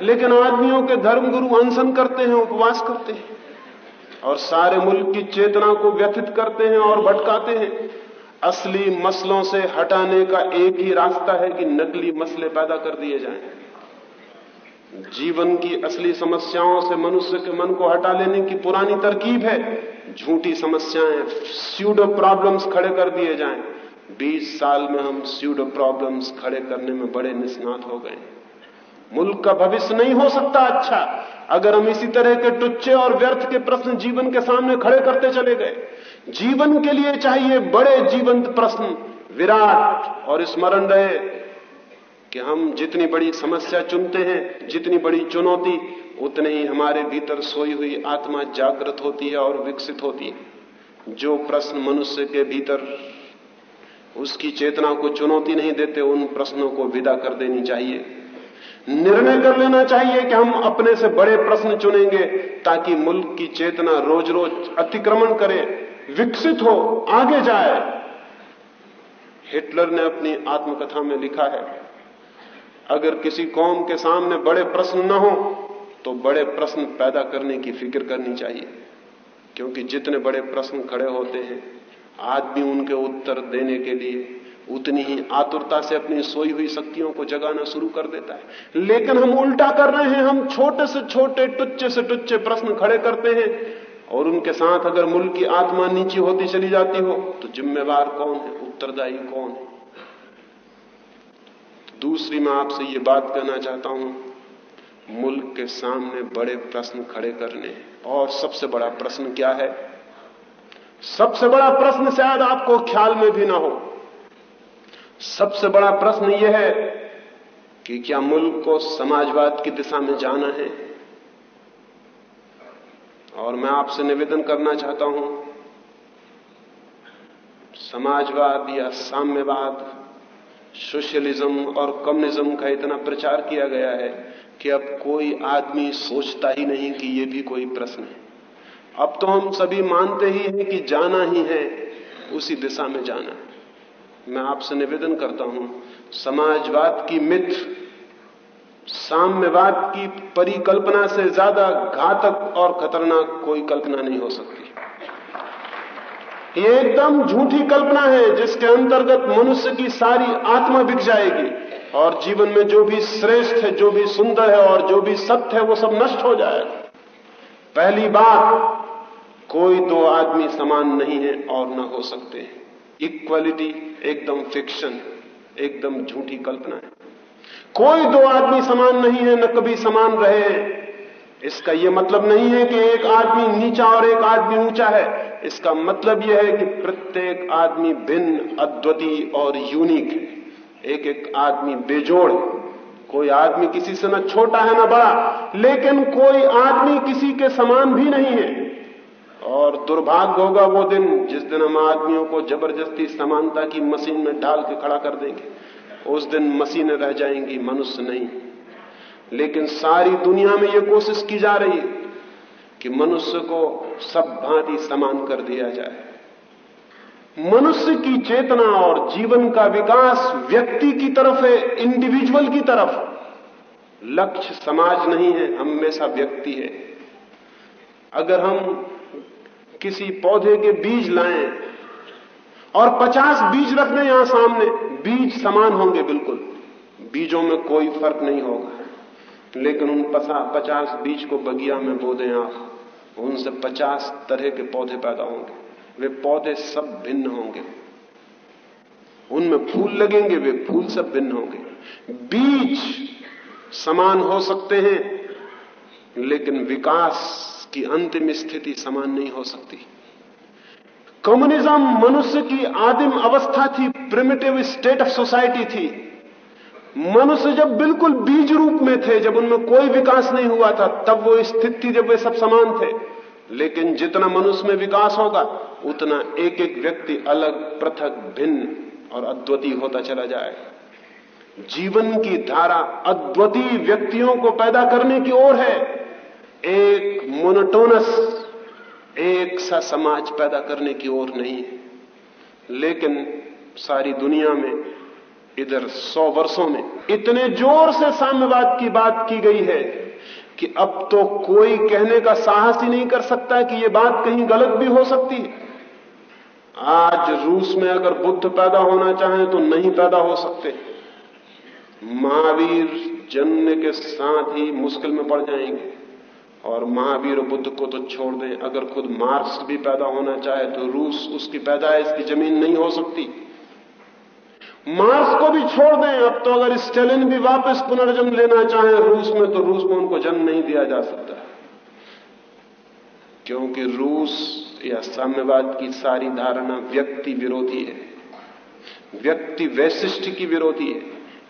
Speaker 2: लेकिन आदमियों के धर्मगुरु अनशन करते हैं, उपवास करते हैं। और सारे मुल्क की चेतना को व्यथित करते हैं और भटकाते हैं। असली मसलों से हटाने का एक ही रास्ता है कि नकली मसले पैदा कर दिए जाएँ। जीवन की असली समस्याओं से मनुष्य के मन को हटा लेने की पुरानी तरकीब है। झूठी समस्याएँ स्यूडो प्रॉब्लम्स खड़े कर दिए जाएँ। 20 साल में हम स्यूडो प्रॉब्लम्स खड़े करने में बड़े निष्णात हो गए मुल्क का भविष्य नहीं हो सकता अच्छा। अगर हम इसी तरह के टुच्चे और व्यर्थ के प्रश्न जीवन के सामने खड़े करते चले गए, जीवन के लिए चाहिए बड़े जीवंत प्रश्न, विराट और स्मरण रहे कि हम जितनी बड़ी समस्या चुनते हैं, जितनी बड़ी चुनौती, उतने ही हमारे भीतर सोई हुई आत्मा जागृत होती है और विकसित होती है। जो प्रश्न मनुष्य के भीतर उसकी चेतना को चुनौती नहीं देते, उन प्रश्नों को विदा कर देनी चाहिए। निर्णय कर लेना चाहिए कि हम अपने से बड़े प्रश्न चुनेंगे ताकि मुल्क की चेतना रोज रोज अतिक्रमण करे, विकसित हो, आगे जाए। हिटलर ने अपनी आत्मकथा में लिखा है, अगर किसी कौम के सामने बड़े प्रश्न न हो तो बड़े प्रश्न पैदा करने की फ़िक्र करनी चाहिए, क्योंकि जितने बड़े प्रश्न खड़े होते हैं आदमी उनके उत्तर देने के लिए उतनी ही आतुरता से अपनी सोई हुई शक्तियों को जगाना शुरू कर देता है। लेकिन हम उल्टा कर रहे हैं, हम छोटे से छोटे टुच्चे से टुच्चे प्रश्न खड़े करते हैं और उनके साथ अगर मुल्क की आत्मा नीचे होती चली जाती हो तो जिम्मेवार कौन है? उत्तरदायी कौन है? दूसरी मैं आपसे ये बात कहना चाहता हूँ, मुल्क के सामने बड़े प्रश्न खड़े करने और सबसे बड़ा प्रश्न क्या है? सबसे बड़ा प्रश्न शायद आपको ख्याल में भी ना हो। सबसे बड़ा प्रश्न यह है कि क्या मुल्क को समाजवाद की दिशा में जाना है? और मैं आपसे निवेदन करना चाहता हूँ, समाजवाद या साम्यवाद, सोशलिज्म और कम्युनिज्म का इतना प्रचार किया गया है कि अब कोई आदमी सोचता ही नहीं कि यह भी कोई प्रश्न है। अब तो हम सभी मानते ही हैं कि जाना ही है, उसी दिशा में जाना है। मैं आपसे निवेदन करता हूँ, समाजवाद की मिथ साम्यवाद की परिकल्पना से ज़्यादा घातक और खतरनाक कोई कल्पना नहीं हो सकती। ये एकदम झूठी कल्पना है, जिसके अंतर्गत मनुष्य की सारी आत्मा बिक जाएगी और जीवन में जो भी श्रेष्ठ है, जो भी सुंदर है और जो भी सत्य है, वो सब नष्ट हो जाएगा पहली बात, कोई दो आदमी समान नहीं है और न हो सकते। इक्वलिटी एकदम फिक्शन, एकदम झूठी कल्पना है। कोई दो आदमी समान नहीं है, न कभी समान रहे। इसका यह मतलब नहीं है कि एक आदमी नीचा और एक आदमी ऊँचा है। इसका मतलब यह है कि प्रत्येक आदमी भिन्न, अद्वितीय और यूनिक है। एक एक आदमी बेजोड़। कोई आदमी किसी से न छोटा है, न बड़ा। लेकिन कोई आदमी किसी के समान भी नहीं है। और दुर्भाग्य होगा वो दिन जिस दिन हम आदमियों को ज़बरदस्ती समानता की मशीन में डाल के खड़ा कर देंगे, उस दिन मशीनें रह जाएँगी, मनुष्य नहीं। लेकिन सारी दुनिया में ये कोशिश की जा रही है कि मनुष्य को सब भांति समान कर दिया जाए। मनुष्य की चेतना और जीवन का विकास व्यक्ति की तरफ़ है इंडिविजुअल की तरफ़। लक्ष्य समाज नहीं है हमेशा व्यक्ति है। अगर हम किसी पौधे के बीज लाएँ। और पचास बीज रख दें यहाँ सामने। बीज समान होंगे, बिल्कुल। बीजों में कोई फ़र्क नहीं होगा। लेकिन उन पचास बीज को बगिया में बो दें आप। उनसे पचास तरह के पौधे पैदा होंगे। वे पौधे सब भिन्न होंगे। उनमें फूल लगेंगे, वे फूल सब भिन्न होंगे। बीज समान हो सकते हैं, लेकिन विकास की अंतिम स्थिति समान नहीं हो सकती। कम्युनिज्म मनुष्य की आदिम अवस्था थी प्रिमिटिव स्टेट ऑफ़ सोसाइटी थी। मनुष्य जब बिल्कुल बीज रूप में थे, जब उनमें कोई विकास नहीं हुआ था, तब वो स्थिति थी जब वे सब समान थे। लेकिन जितना मनुष्य में विकास होगा, उतना एक एक व्यक्ति अलग, पृथक, भिन्न और अद्वितीय होता चला जाएगा जीवन की धारा अद्वितीय व्यक्तियों को पैदा करने की ओर है। एक मोनोटोनस, एक सा समाज पैदा करने की ओर नहीं है। लेकिन सारी दुनिया में, इधर सौ वर्षों में, इतने ज़ोर से साम्यवाद की बात की गई है कि अब तो कोई कहने का साहस ही नहीं कर सकता कि यह बात कहीं गलत भी हो सकती है। आज रूस में अगर बुद्ध पैदा होना चाहें तो नहीं पैदा हो सकते। महावीर जन्म के साथ ही मुश्किल में पड़ जाएँगे। और महावीर बुद्ध को तो छोड़ दें। अगर खुद मार्क्स भी पैदा होना चाहे तो रूस उसकी पैदाइश की ज़मीन नहीं हो सकती। मार्क्स को भी छोड़ दें। अब तो अगर स्टेलिन भी वापस पुनर्जन्म लेना चाहें रूस में तो रूस में उनको जन्म नहीं दिया जा सकता। क्योंकि रूस या साम्यवाद की सारी धारणा व्यक्ति विरोधी है। व्यक्ति वैशिष्ट की विरोधी है।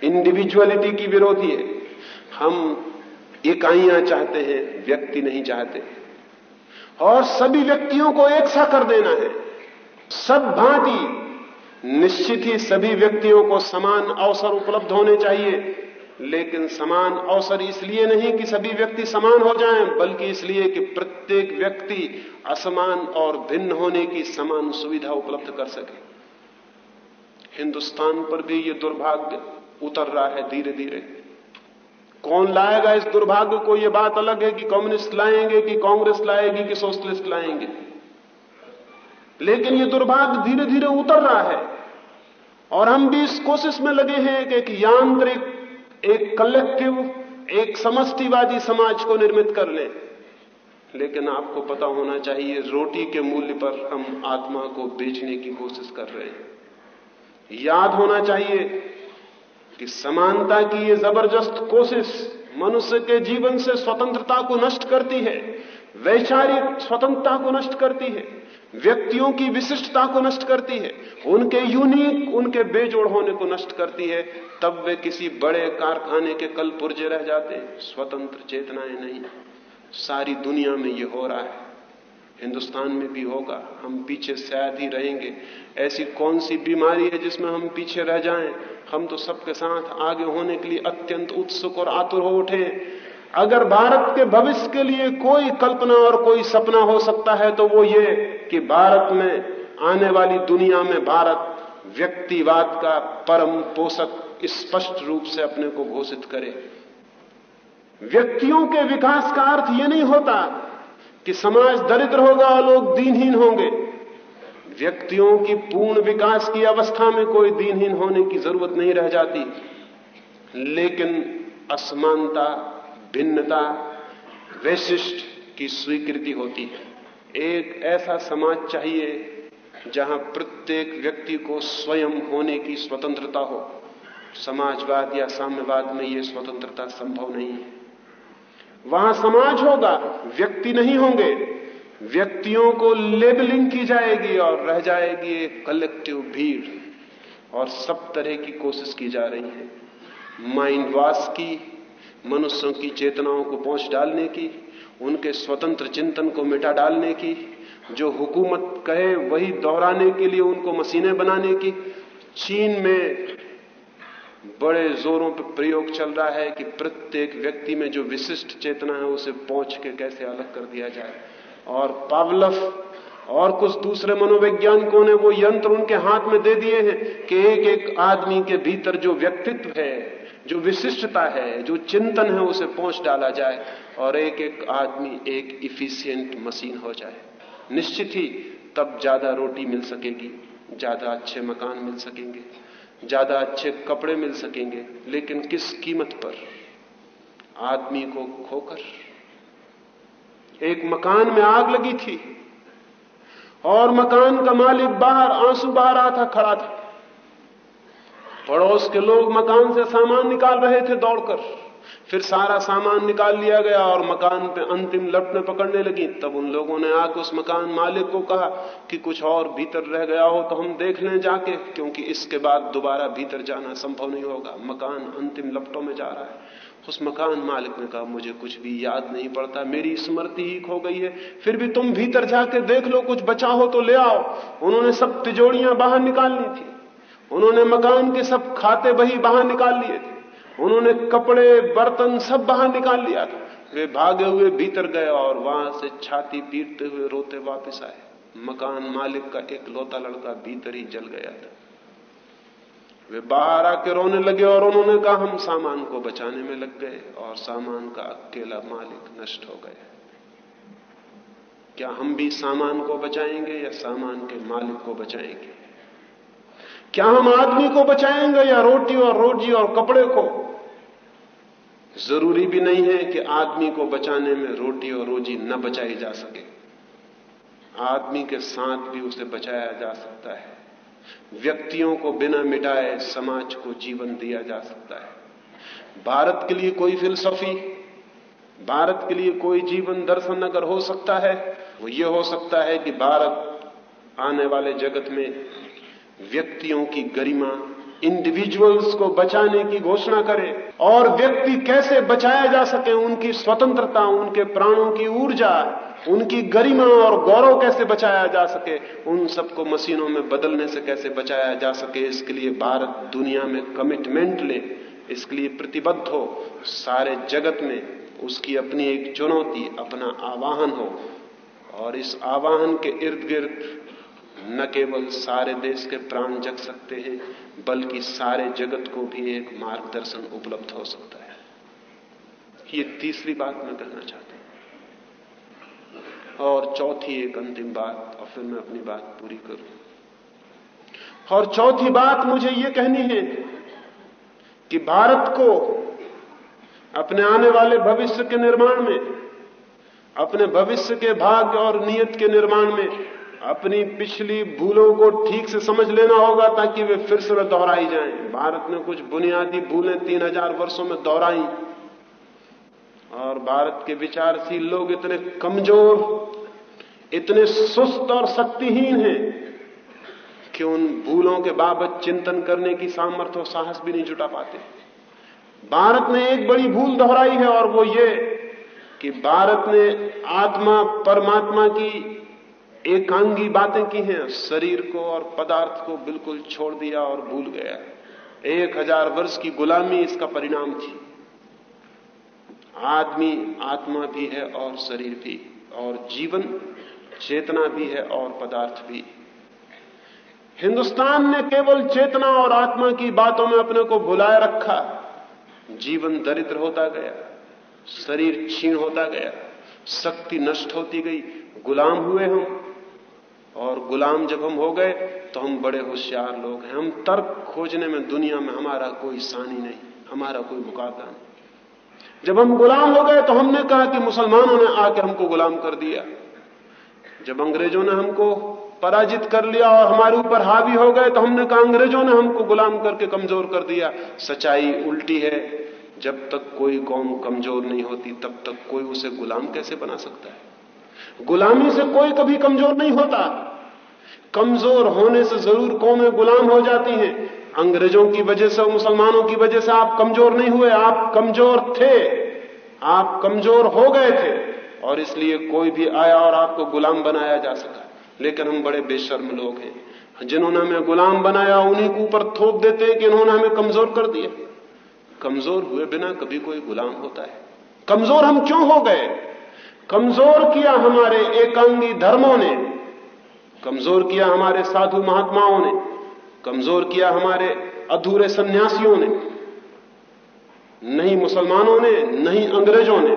Speaker 2: इंडिविजुअलिटी की विरोधी है। हम इकाइयाँ चाहते हैं व्यक्ति नहीं चाहते। और सभी व्यक्तियों को एक सा कर देना है। सब भांति निश्चित ही सभी व्यक्तियों को समान अवसर उपलब्ध होने चाहिए। लेकिन समान अवसर इसलिए नहीं कि सभी व्यक्ति समान हो जाएँ, बल्कि इसलिए कि प्रत्येक व्यक्ति असमान और भिन्न होने की समान सुविधा उपलब्ध कर सके। हिंदुस्तान पर भी ये दुर्भाग्य उतर रहा है धीरे धीरे कौन लाएगा इस दुर्भाग्य को? यह बात अलग है कि कम्युनिस्ट लाएँगे कि कांग्रेस लाएगी कि सोशलिस्ट लाएँगे। लेकिन यह दुर्भाग्य धीरे धीरे उतर रहा है। और हम भी इस कोशिश में लगे हैं कि एक यांत्रिक, एक कलेक्टिव एक समष्टिवादी समाज को निर्मित कर लें। लेकिन आपको पता होना चाहिए, रोटी के मूल्य पर हम आत्मा को बेचने की कोशिश कर रहे हैं। याद होना चाहिए कि समानता की ये ज़बरदस्त कोशिश मनुष्य के जीवन से स्वतंत्रता को नष्ट करती है, वैचारिक स्वतंत्रता को नष्ट करती है, व्यक्तियों की विशिष्टता को नष्ट करती है, उनके यूनिक, उनके बेजोड़ होने को नष्ट करती है, तब वे किसी बड़े कारखाने के कल पुर्जे रह जाते हैं। स्वतंत्र चेतनाएँ नहीं। सारी दुनिया में ये हो रहा है। हिंदुस्तान में भी होगा। हम पीछे शायद ही रहेंगे। ऐसी कौन सी बीमारी है जिसमें हम पीछे रह जाएँ? हम तो सबके साथ आगे होने के लिए अत्यंत उत्सुक और आतुर हो उठे। अगर भारत के भविष्य के लिए कोई कल्पना और कोई सपना हो सकता है तो वो ये कि भारत में, आने वाली दुनिया में भारत व्यक्तिवाद का परम पोषक, स्पष्ट रूप से अपने को घोषित करे। व्यक्तियों के विकास का अर्थ यह नहीं होता कि समाज दरिद्र होगा, लोग दीनहीन होंगे। व्यक्तियों की पूर्ण विकास की अवस्था में कोई दीनहीन होने की ज़रूरत नहीं रह जाती। लेकिन असमानता, भिन्नता, वैशिष्ट की स्वीकृति होती है। एक ऐसा समाज चाहिए जहाँ प्रत्येक व्यक्ति को स्वयं होने की स्वतंत्रता हो। समाजवाद या साम्यवाद में यह स्वतंत्रता संभव नहीं है। वहाँ समाज होगा, व्यक्ति नहीं होंगे। व्यक्तियों को लेबलिंग की जाएगी और रह जाएगी एक कलेक्टिव भीड़। और सब तरह की कोशिश की जा रही है। माइंड वाश की, मनुष्यों की चेतनाओं को पहुँच डालने की, उनके स्वतंत्र चिंतन को मिटा डालने की, जो हुकूमत कहे वही दोहराने के लिए उनको मशीनें बनाने की। चीन में बड़े जोरों पर प्रयोग चल रहा है कि प्रत्येक व्यक्ति में जो विशिष्ट चेतना है उसे पहुँच के कैसे अलग कर दिया जाए। और पावलफ और कुछ दूसरे मनोवैज्ञानिकों ने वो यंत्र उनके हाथ में दे दिए हैं कि एक एक आदमी के भीतर जो व्यक्तित्व है, जो विशिष्टता है, जो चिंतन है उसे पहुँच डाला जाए और एक एक आदमी एक इफिशियंट मशीन हो जाए। निश्चित ही तब ज़्यादा रोटी मिल सकेगी, ज़्यादा अच्छे मकान मिल सकेंगे। ज़्यादा अच्छे कपड़े मिल सकेंगे, लेकिन किस कीमत पर? आदमी को खोकर। एक मकान में आग लगी थी, और मकान का मालिक बाहर, आँसू बहा रहा था, खड़ा था। पड़ोस के लोग मकान से सामान निकाल रहे थे दौड़कर। फिर सारा सामान निकाल लिया गया और मकान पे अंतिम लपटें पकड़ने लगी। तब उन लोगों ने आकर उस मकान मालिक को कहा कि कुछ और भीतर रह गया हो तो हम देख लें जाके, क्योंकि इसके बाद दोबारा भीतर जाना संभव नहीं होगा। मकान अंतिम लपटों में जा रहा है। उस मकान मालिक ने कहा, मुझे कुछ भी याद नहीं पड़ता। मेरी स्मृति ही खो गई है। फिर भी तुम भीतर जाके देख लो, कुछ बचा हो तो ले आओ। उन्होंने सब तिजोड़ियाँ बाहर निकाल ली थी। उन्होंने मकान के सब खाते बही बाहर निकाल लिए थे। उन्होंने कपड़े, बर्तन सब बाहर निकाल लिया था। वे भागे हुए भीतर गए और वहाँ से छाती पीटते हुए रोते वापस आए। मकान मालिक का एक लोता लड़का भीतर ही जल गया था। वे बाहर आके रोने लगे और उन्होंने कहा, हम सामान को बचाने में लग गए और सामान का अकेला मालिक नष्ट हो गया क्या हम भी सामान को बचाएँगे या सामान के मालिक को बचाएँगे? क्या हम आदमी को बचाएँगे या रोटी और रोजी और कपड़े को ज़रूरी भी नहीं है कि आदमी को बचाने में रोटी और रोजी न बचाई जा सके। आदमी के साथ भी उसे बचाया जा सकता है। व्यक्तियों को बिना मिटाए समाज को जीवन दिया जा सकता है। भारत के लिए कोई फिलसफी, भारत के लिए कोई जीवन दर्शन अगर हो सकता है, वो ये हो सकता है कि भारत आने वाले जगत में व्यक्तियों की गरिमा इंडिविजुअल्स को बचाने की घोषणा करे और व्यक्ति कैसे बचाया जा सके, उनकी स्वतंत्रता, उनके प्राणों की ऊर्जा, उनकी गरिमा और गौरव कैसे बचाया जा सके, उन सबको मशीनों में बदलने से कैसे बचाया जा सके, इसके लिए भारत दुनिया में कमिटमेंट ले, इसके लिए प्रतिबद्ध हो, सारे जगत में उसकी अपनी एक चुनौती, अपना आवाहन हो। और इस आवाहन के इर्द गिर्द न केवल सारे देश के प्राण जग सकते हैं बल्कि सारे जगत को भी एक मार्गदर्शन उपलब्ध हो सकता है। ये तीसरी बात मैं कहना चाहता हूँ। और चौथी एक अंतिम बात, और फिर मैं अपनी बात पूरी करूँ। और चौथी बात मुझे ये कहनी है कि भारत को अपने आने वाले भविष्य के निर्माण में, अपने भविष्य के भाग्य और नियत के निर्माण में अपनी पिछली भूलों को ठीक से समझ लेना होगा ताकि वे फिर से दोहराई जाएँ। भारत ने कुछ बुनियादी भूलें तीन हज़ार वर्षों में दोहराई और भारत के विचारशील लोग इतने कमज़ोर, इतने सुस्त और शक्तिहीन हैं कि उन भूलों के बाबत चिंतन करने की सामर्थ्य और साहस भी नहीं जुटा पाते भारत ने एक बड़ी भूल दोहराई है और वो ये कि भारत ने आत्मा परमात्मा की एकांगी बातें की हैं। शरीर को और पदार्थ को बिल्कुल छोड़ दिया और भूल गया। एक हज़ार वर्ष की गुलामी इसका परिणाम थी। आदमी आत्मा भी है और शरीर भी, और जीवन चेतना भी है और पदार्थ भी। हिंदुस्तान ने केवल चेतना और आत्मा की बातों में अपने को भुलाए रखा। जीवन दरिद्र होता गया, शरीर क्षीण होता गया, शक्ति नष्ट होती गई, गुलाम हुए हम। और गुलाम जब हम हो गए तो हम बड़े होशियार लोग हैं। हम तर्क खोजने में, दुनिया में हमारा कोई सानी नहीं, हमारा कोई मुकाबला नहीं। जब हम गुलाम हो गए तो हमने कहा कि मुसलमानों ने आके हमको गुलाम कर दिया। जब अंग्रेज़ों ने हमको पराजित कर लिया और हमारे ऊपर हावी हो गए तो हमने कहा अंग्रेज़ों ने हमको गुलाम करके कमज़ोर कर दिया। सच्चाई उल्टी है। जब तक कोई कौम कमज़ोर नहीं होती, तब तक कोई उसे गुलाम कैसे बना सकता है? गुलामी से कोई कभी कमज़ोर नहीं होता। कमज़ोर होने से ज़रूर कौमें गुलाम हो जाती हैं। अंग्रेज़ों की वजह से मुसलमानों की वजह से आप कमज़ोर नहीं हुए, आप कमज़ोर थे। आप कमज़ोर हो गए थे। और इसलिए कोई भी आया और आपको गुलाम बनाया जा सका। लेकिन हम बड़े बेशर्म लोग हैं। जिन्होंने हमें गुलाम बनाया, उन्हीं के ऊपर थोप देते हैं कि इन्होंने हमें कमज़ोर कर दिया। कमज़ोर हुए बिना कभी कोई गुलाम होता है। कमज़ोर हम क्यों हो गए? कमज़ोर किया हमारे एकांगी धर्मों ने, कमज़ोर किया हमारे साधु महात्माओं ने, कमज़ोर किया हमारे अधूरे सन्यासियों ने, नहीं मुसलमानों ने, नहीं अंग्रेज़ों ने,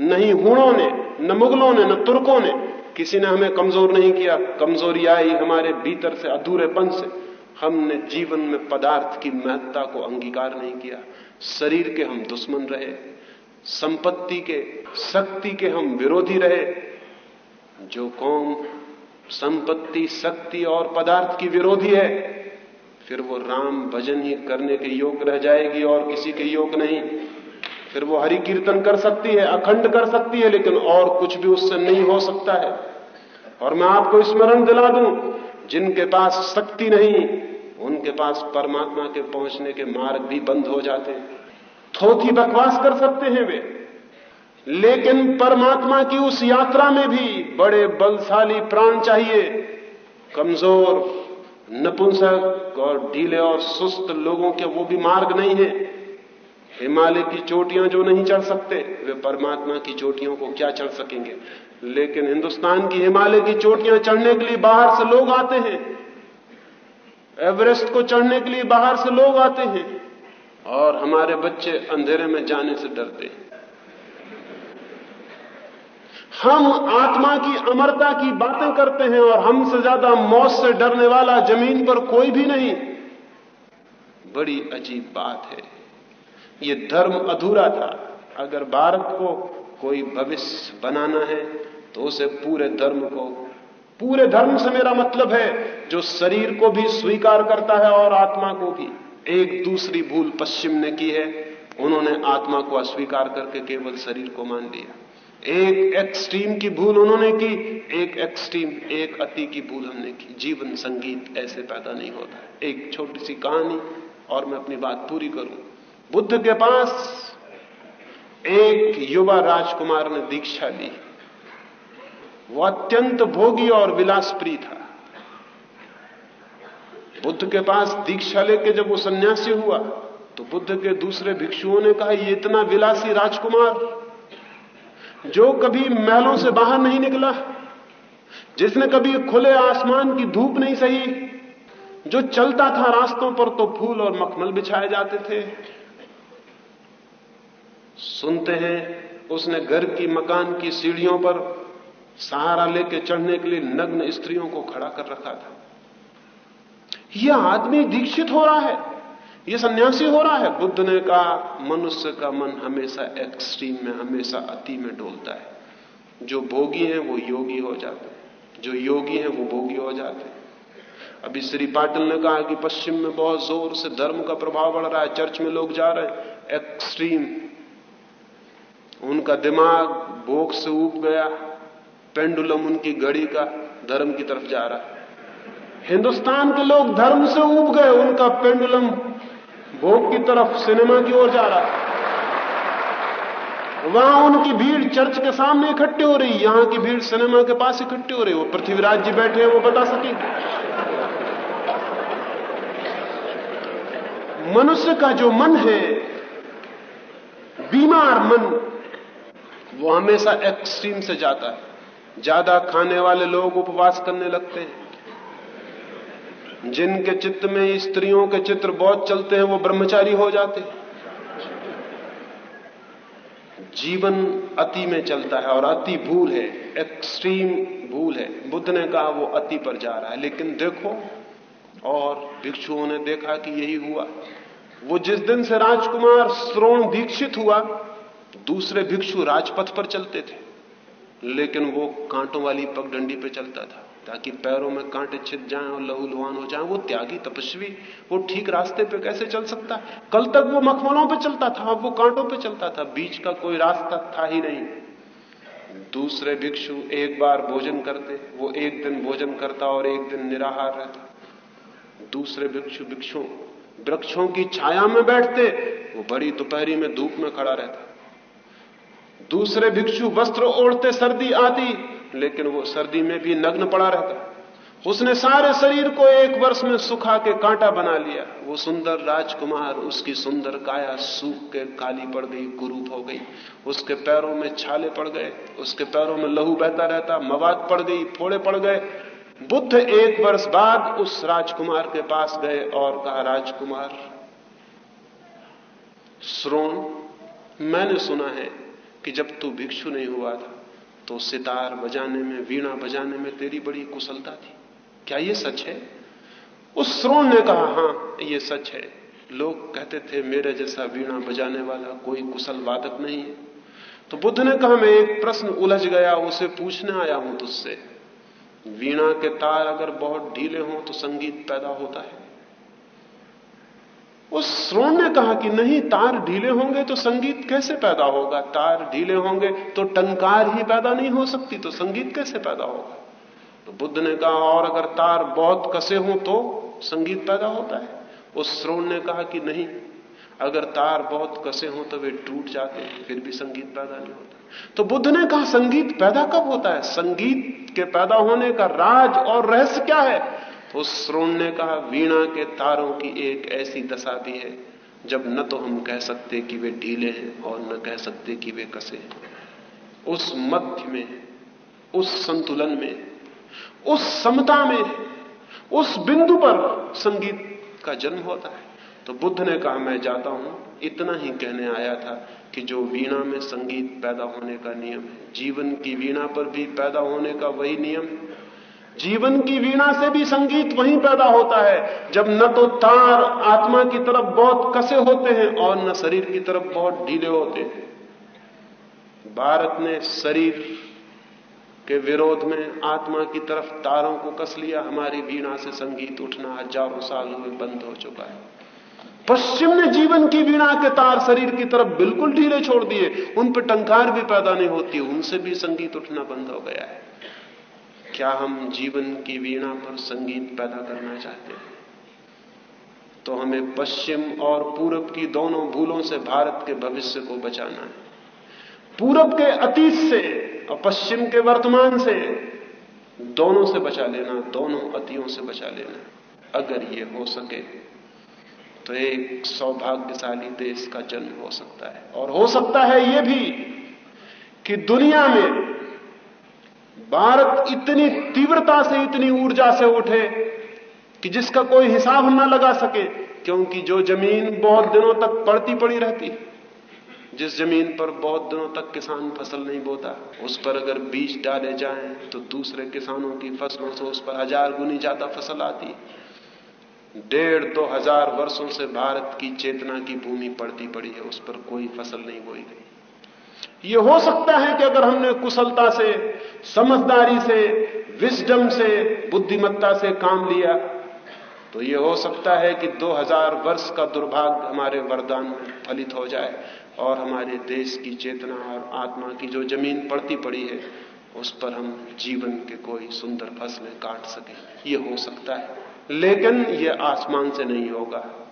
Speaker 2: नहीं हुणों ने, न मुगलों ने, न तुर्कों ने, किसी ने हमें कमज़ोर नहीं किया। कमज़ोरी आई हमारे भीतर से अधूरेपन से। हमने जीवन में पदार्थ की महत्ता को अंगीकार नहीं किया। शरीर के हम दुश्मन रहे। संपत्ति के, शक्ति के हम विरोधी रहे, जो कौम संपत्ति, शक्ति और पदार्थ की विरोधी है, फिर वो राम भजन ही करने के योग रह जाएगी और किसी के योग नहीं। फिर वो हरि कीर्तन कर सकती है, अखंड कर सकती है, लेकिन और कुछ भी उससे नहीं हो सकता है। और मैं आपको स्मरण दिला दूँ, जिनके पास शक्ति नहीं, उनके पास परमात्मा के पहुँचने के मार्ग भी बंद हो जाते हैं। थोथी बकवास कर सकते हैं वे। लेकिन परमात्मा की उस यात्रा में भी बड़े बलशाली प्राण चाहिए। कमज़ोर, नपुंसक और ढीले और सुस्त लोगों के वो भी मार्ग नहीं है। हिमालय की चोटियाँ जो नहीं चढ़ सकते, वे परमात्मा की चोटियों को क्या चढ़ सकेंगे? लेकिन हिंदुस्तान की हिमालय की चोटियाँ चढ़ने के लिए बाहर से लोग आते हैं। एवरेस्ट को चढ़ने के लिए बाहर से लोग आते हैं। और हमारे बच्चे अंधेरे में जाने से डरते हम आत्मा की अमरता की बातें करते हैं और हमसे ज़्यादा मौत से डरने वाला ज़मीन पर कोई भी नहीं। बड़ी अजीब बात है। ये धर्म अधूरा था। अगर भारत को कोई भविष्य बनाना है तो उसे पूरे धर्म को, पूरे धर्म से मेरा मतलब है, जो शरीर को भी स्वीकार करता है और आत्मा को भी। एक दूसरी भूल पश्चिम ने की है। उन्होंने आत्मा को अस्वीकार करके केवल शरीर को मान लिया। एक एक्सट्रीम की भूल उन्होंने की, एक एक्सट्रीम एक अति की भूल हमने की। जीवन संगीत ऐसे पैदा नहीं होता। एक छोटी सी कहानी और मैं अपनी बात पूरी करूँ। बुद्ध के पास एक युवा राजकुमार ने दीक्षा ली। वो अत्यंत भोगी और विलासप्रिय था। बुद्ध के पास दीक्षा लेके जब वो सन्यासी हुआ तो बुद्ध के दूसरे भिक्षुओं ने कहा, ये इतना विलासी राजकुमार, जो कभी महलों से बाहर नहीं निकला, जिसने कभी खुले आसमान की धूप नहीं सही, जो चलता था रास्तों पर तो फूल और मखमल बिछाए जाते थे। सुनते हैं, उसने घर की मकान की सीढ़ियों पर सहारा लेके चढ़ने के लिए नग्न स्त्रियों को खड़ा कर रखा था। यह आदमी दीक्षित हो रहा है, यह सन्यासी हो रहा है। बुद्ध ने कहा, मनुष्य का मन हमेशा एक्सट्रीम में, हमेशा अति में डोलता है। जो भोगी हैं, वो योगी हो जाते हैं। जो योगी हैं, वो भोगी हो जाते हैं। अभी श्री पाटिल ने कहा कि पश्चिम में बहुत ज़ोर से धर्म का प्रभाव बढ़ रहा है, चर्च में लोग जा रहे हैं एक्सट्रीम उनका दिमाग भोग से उब गया, पेंडुलम उनकी घड़ी का धर्म की तरफ़ जा रहा है। हिंदुस्तान के लोग धर्म से उब गए, उनका पेंडुलम भोग की तरफ़ सिनेमा की ओर जा रहा है। वहाँ उनकी भीड़ चर्च के सामने इकट्ठी हो रही, यहाँ की भीड़ सिनेमा के पास इकट्ठी हो रही, वो पृथ्वीराज जी बैठे हैं, वो बता सकेंगे मनुष्य का जो मन है, बीमार मन, वो हमेशा एक्सट्रीम से जाता है। ज़्यादा खाने वाले लोग उपवास करने लगते हैं। जिनके चित्त में स्त्रियों के चित्र बहुत चलते हैं, वो ब्रह्मचारी हो जाते जीवन अति में चलता है और अति भूल है एक्सट्रीम भूल है। बुद्ध ने कहा, वो अति पर जा रहा है। लेकिन देखो, और भिक्षुओं ने देखा कि यही हुआ। वो जिस दिन से राजकुमार श्रोण दीक्षित हुआ, दूसरे भिक्षु राजपथ पर चलते थे। लेकिन वो कांटों वाली पगडंडी पे चलता था। ताकि पैरों में कांटे छिद जाएँ और लहू लुहान हो जाएँ, वो त्यागी तपस्वी, वो ठीक रास्ते पे कैसे चल सकता? कल तक वो मखमलों पे चलता था, अब वो कांटों पे चलता था, बीच का कोई रास्ता था ही नहीं। दूसरे भिक्षु एक बार भोजन करते, वो एक दिन भोजन करता और एक दिन निराहार रहता। दूसरे भिक्षु भिक्षु, वृक्षों की छाया में बैठते, वो बड़ी दोपहरी में धूप में खड़ा रहता। दूसरे भिक्षु वस्त्र ओढ़ते, सर्दी आती लेकिन वो सर्दी में भी नग्न पड़ा रहता। उसने सारे शरीर को एक वर्ष में सुखा के कांटा बना लिया। वो सुंदर राजकुमार, उसकी सुंदर काया सूख के काली पड़ गई, कुरूप हो गई। उसके पैरों में छाले पड़ गए, उसके पैरों में लहू बहता रहता, मवाद पड़ गई, फोड़े पड़ गए। बुद्ध एक वर्ष बाद उस राजकुमार के पास गए और कहा, राजकुमार, श्रोण, मैंने सुना है कि जब तू भिक्षु नहीं हुआ था तो सितार बजाने में, वीणा बजाने में तेरी बड़ी कुशलता थी। क्या ये सच है? उस श्रोण ने कहा, हाँ, ये सच है। लोग कहते थे, मेरे जैसा वीणा बजाने वाला कोई कुशल वादक नहीं है। तो बुद्ध ने कहा, मैं एक प्रश्न उलझ गया, उसे पूछने आया हूँ तुझसे। वीणा के तार अगर बहुत ढीले हों तो संगीत पैदा होता है। उस श्रोण ने कहा कि नहीं, तार ढीले होंगे तो संगीत कैसे पैदा होगा? तार ढीले होंगे तो टंकार ही पैदा नहीं हो सकती तो संगीत कैसे पैदा होगा? तो बुद्ध ने कहा, और अगर तार बहुत कसे हों तो संगीत पैदा होता है। उस श्रोण ने कहा कि नहीं, अगर तार बहुत कसे हों तो वे टूट जाते फिर भी संगीत पैदा नहीं होता। तो बुद्ध ने कहा, संगीत पैदा कब होता है? संगीत के पैदा होने का राज और रहस्य क्या है? उस श्रोण ने कहा वीणा के तारों की एक ऐसी दशा भी है, जब न तो हम कह सकते कि वे ढीले हैं और न कह सकते कि वे कसे हैं। उस मध्य में, उस संतुलन में, उस समता में, उस बिंदु पर संगीत का जन्म होता है। तो बुद्ध ने कहा, मैं जाता हूँ। इतना ही कहने आया था कि जो वीणा में संगीत पैदा होने का नियम है, जीवन की वीणा पर भी पैदा होने का वही नियम है जीवन की वीणा से भी संगीत वहीं पैदा होता है, जब न तो तार आत्मा की तरफ़ बहुत कसे होते हैं और न शरीर की तरफ़ बहुत ढीले होते हैं। भारत ने शरीर के विरोध में आत्मा की तरफ़ तारों को कस लिया, हमारी वीणा से संगीत उठना हज़ारों साल हुए बंद हो चुका है। पश्चिम ने जीवन की वीणा के तार शरीर की तरफ़ बिल्कुल ढीले छोड़ दिए, उन पर टंकार भी पैदा नहीं होती, उनसे भी संगीत उठना बंद हो गया है। क्या हम जीवन की वीणा पर संगीत पैदा करना चाहते हैं? तो हमें पश्चिम और पूरब की दोनों भूलों से भारत के भविष्य को बचाना है। पूरब के अतीत से और पश्चिम के वर्तमान से दोनों से बचा लेना, दोनों अतियों से बचा लेना, अगर ये हो सके तो एक सौभाग्यशाली देश का जन्म हो सकता है। और हो सकता है यह भी कि दुनिया में भारत इतनी तीव्रता से इतनी ऊर्जा से उठे कि जिसका कोई हिसाब न लगा सके, क्योंकि जो ज़मीन बहुत दिनों तक पड़ती पड़ी रहती जिस ज़मीन पर बहुत दिनों तक किसान फ़सल नहीं बोता, उस पर अगर बीज डाले जाएँ तो दूसरे किसानों की फ़सलों से उस पर हज़ार गुनी ज़्यादा फ़सल आती डेढ़ दो हज़ार वर्षों से भारत की चेतना की भूमि पड़ती पड़ी है, उस पर कोई फ़सल नहीं बोई गई। ये हो सकता है कि अगर हमने कुशलता से, समझदारी से विजडम से, बुद्धिमत्ता से काम लिया तो ये हो सकता है कि 2000 वर्ष का दुर्भाग्य हमारे वरदान में फलित हो जाए और हमारे देश की चेतना और आत्मा की जो ज़मीन पड़ती पड़ी है, उस पर हम जीवन के कोई सुंदर फ़सलें काट सके। ये हो सकता है। लेकिन यह आसमान से नहीं होगा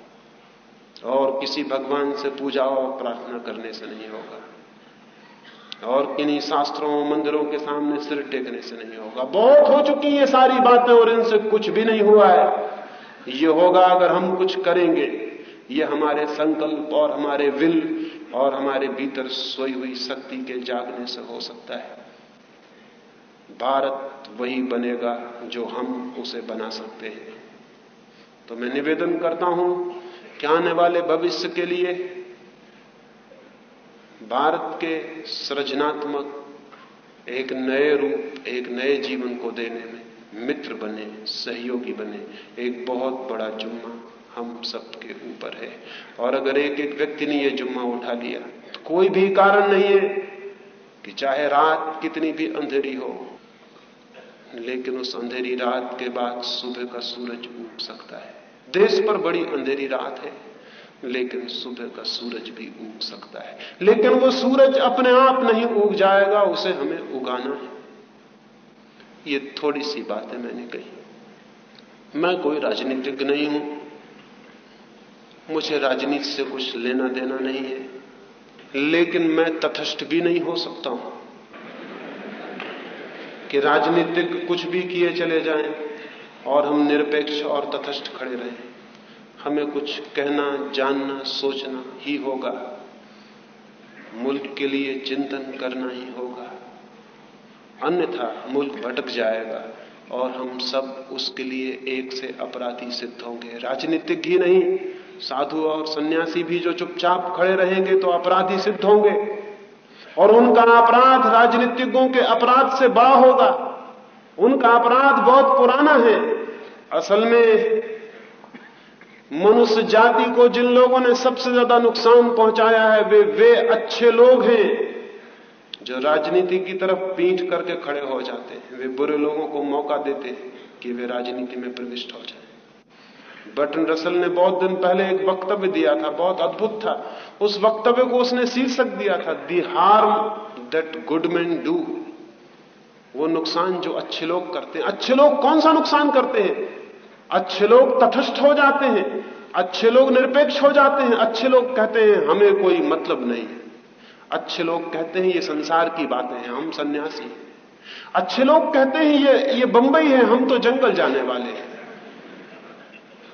Speaker 2: और किसी भगवान से पूजा और प्रार्थना करने से नहीं होगा। और किन्हीं शास्त्रों मंदिरों के सामने सिर टेकने से नहीं होगा। बहुत हो चुकी ये सारी बातें और इनसे कुछ भी नहीं हुआ है। ये होगा अगर हम कुछ करेंगे, ये हमारे संकल्प और हमारे विल और हमारे भीतर सोई हुई शक्ति के जागने से हो सकता है। भारत वही बनेगा जो हम उसे बना सकते हैं। तो मैं निवेदन करता हूँ कि आने वाले भविष्य के लिए भारत के सृजनात्मक, एक नए रूप, एक नए जीवन को देने में मित्र बने, सहयोगी बने, एक बहुत बड़ा जुम्मा हम सबके ऊपर है। और अगर एक एक व्यक्ति ने यह जुम्मा उठा लिया तो कोई भी कारण नहीं है कि चाहे रात कितनी भी अंधेरी हो, लेकिन उस अंधेरी रात के बाद सुबह का सूरज उग सकता है। देश पर बड़ी अंधेरी रात है। लेकिन सुबह का सूरज भी उग सकता है। लेकिन वो सूरज अपने आप नहीं उग जाएगा, उसे हमें उगाना है। ये थोड़ी सी बातें मैंने कही। मैं कोई राजनीतिज्ञ नहीं हूँ। मुझे राजनीति से कुछ लेना देना नहीं है। लेकिन मैं तथस्थ भी नहीं हो सकता हूँ कि राजनीतिक कुछ भी किए चले जाएँ और हम निरपेक्ष और तथस्थ खड़े रहें। हमें कुछ कहना, जानना, सोचना ही होगा। मुल्क के लिए चिंतन करना ही होगा। अन्यथा मुल्क भटक जाएगा और हम सब उसके लिए एक से अपराधी सिद्ध होंगे। राजनीतिक ही नहीं, साधु और सन्यासी भी जो चुपचाप खड़े रहेंगे तो अपराधी सिद्ध होंगे। और उनका अपराध राजनीतिज्ञों के अपराध से बड़ा होगा। उनका अपराध बहुत पुराना है। असल में मनुष्य जाति को जिन लोगों ने सबसे ज़्यादा नुकसान पहुँचाया है, वे वे अच्छे लोग हैं, जो राजनीति की तरफ़ पीठ करके खड़े हो जाते हैं। वे बुरे लोगों को मौका देते हैं कि वे राजनीति में प्रविष्ट हो जाए। बटन रसल ने बहुत दिन पहले एक वक्तव्य दिया था, बहुत अद्भुत था। उस वक्तव्य को उसने शीर्षक दिया था the harm that good man do वो नुकसान जो अच्छे लोग करते हैं। अच्छे लोग कौन सा नुकसान करते हैं? अच्छे लोग तथस्थ हो जाते हैं। अच्छे लोग निरपेक्ष हो जाते हैं। अच्छे लोग कहते हैं, हमें कोई मतलब नहीं है। अच्छे लोग कहते हैं, ये संसार की बातें हैं, हम सन्यासी हैं। अच्छे लोग कहते हैं, ये ये बंबई है, हम तो जंगल जाने वाले हैं।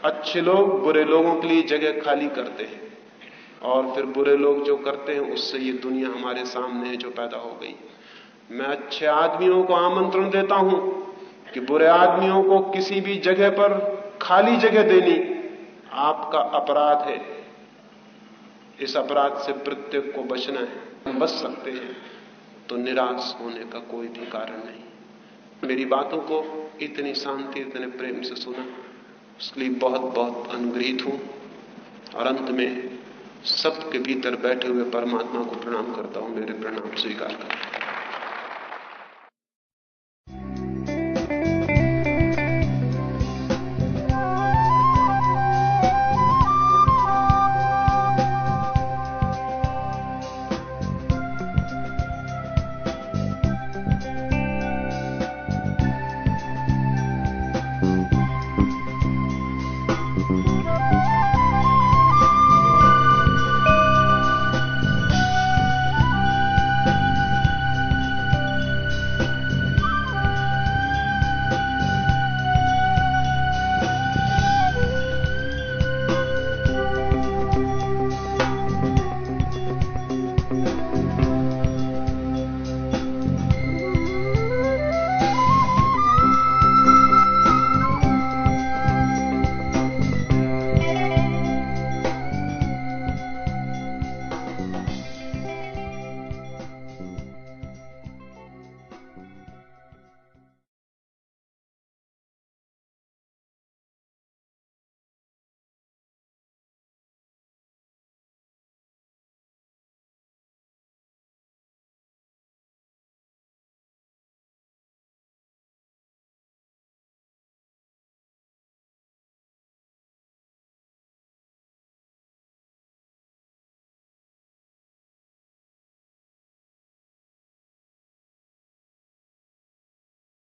Speaker 2: अच्छे लोग बुरे लोगों के लिए जगह खाली करते हैं। और फिर बुरे लोग जो करते हैं, उससे ये दुनिया हमारे सामने है जो पैदा हो गई। मैं अच्छे आदमियों को आमंत्रण देता हूँ। कि बुरे आदमियों को किसी भी जगह पर खाली जगह देनी आपका अपराध है। इस अपराध से प्रत्येक को बचना है। हम बच सकते हैं तो निराश होने का कोई भी कारण नहीं। मेरी बातों को इतनी शांति, इतने प्रेम से सुना। उसके लिए बहुत बहुत अनुग्रहित हूँ। और अंत में सबके भीतर बैठे हुए परमात्मा को प्रणाम करता हूँ। मेरे प्रणाम स्वीकार करता हूँ।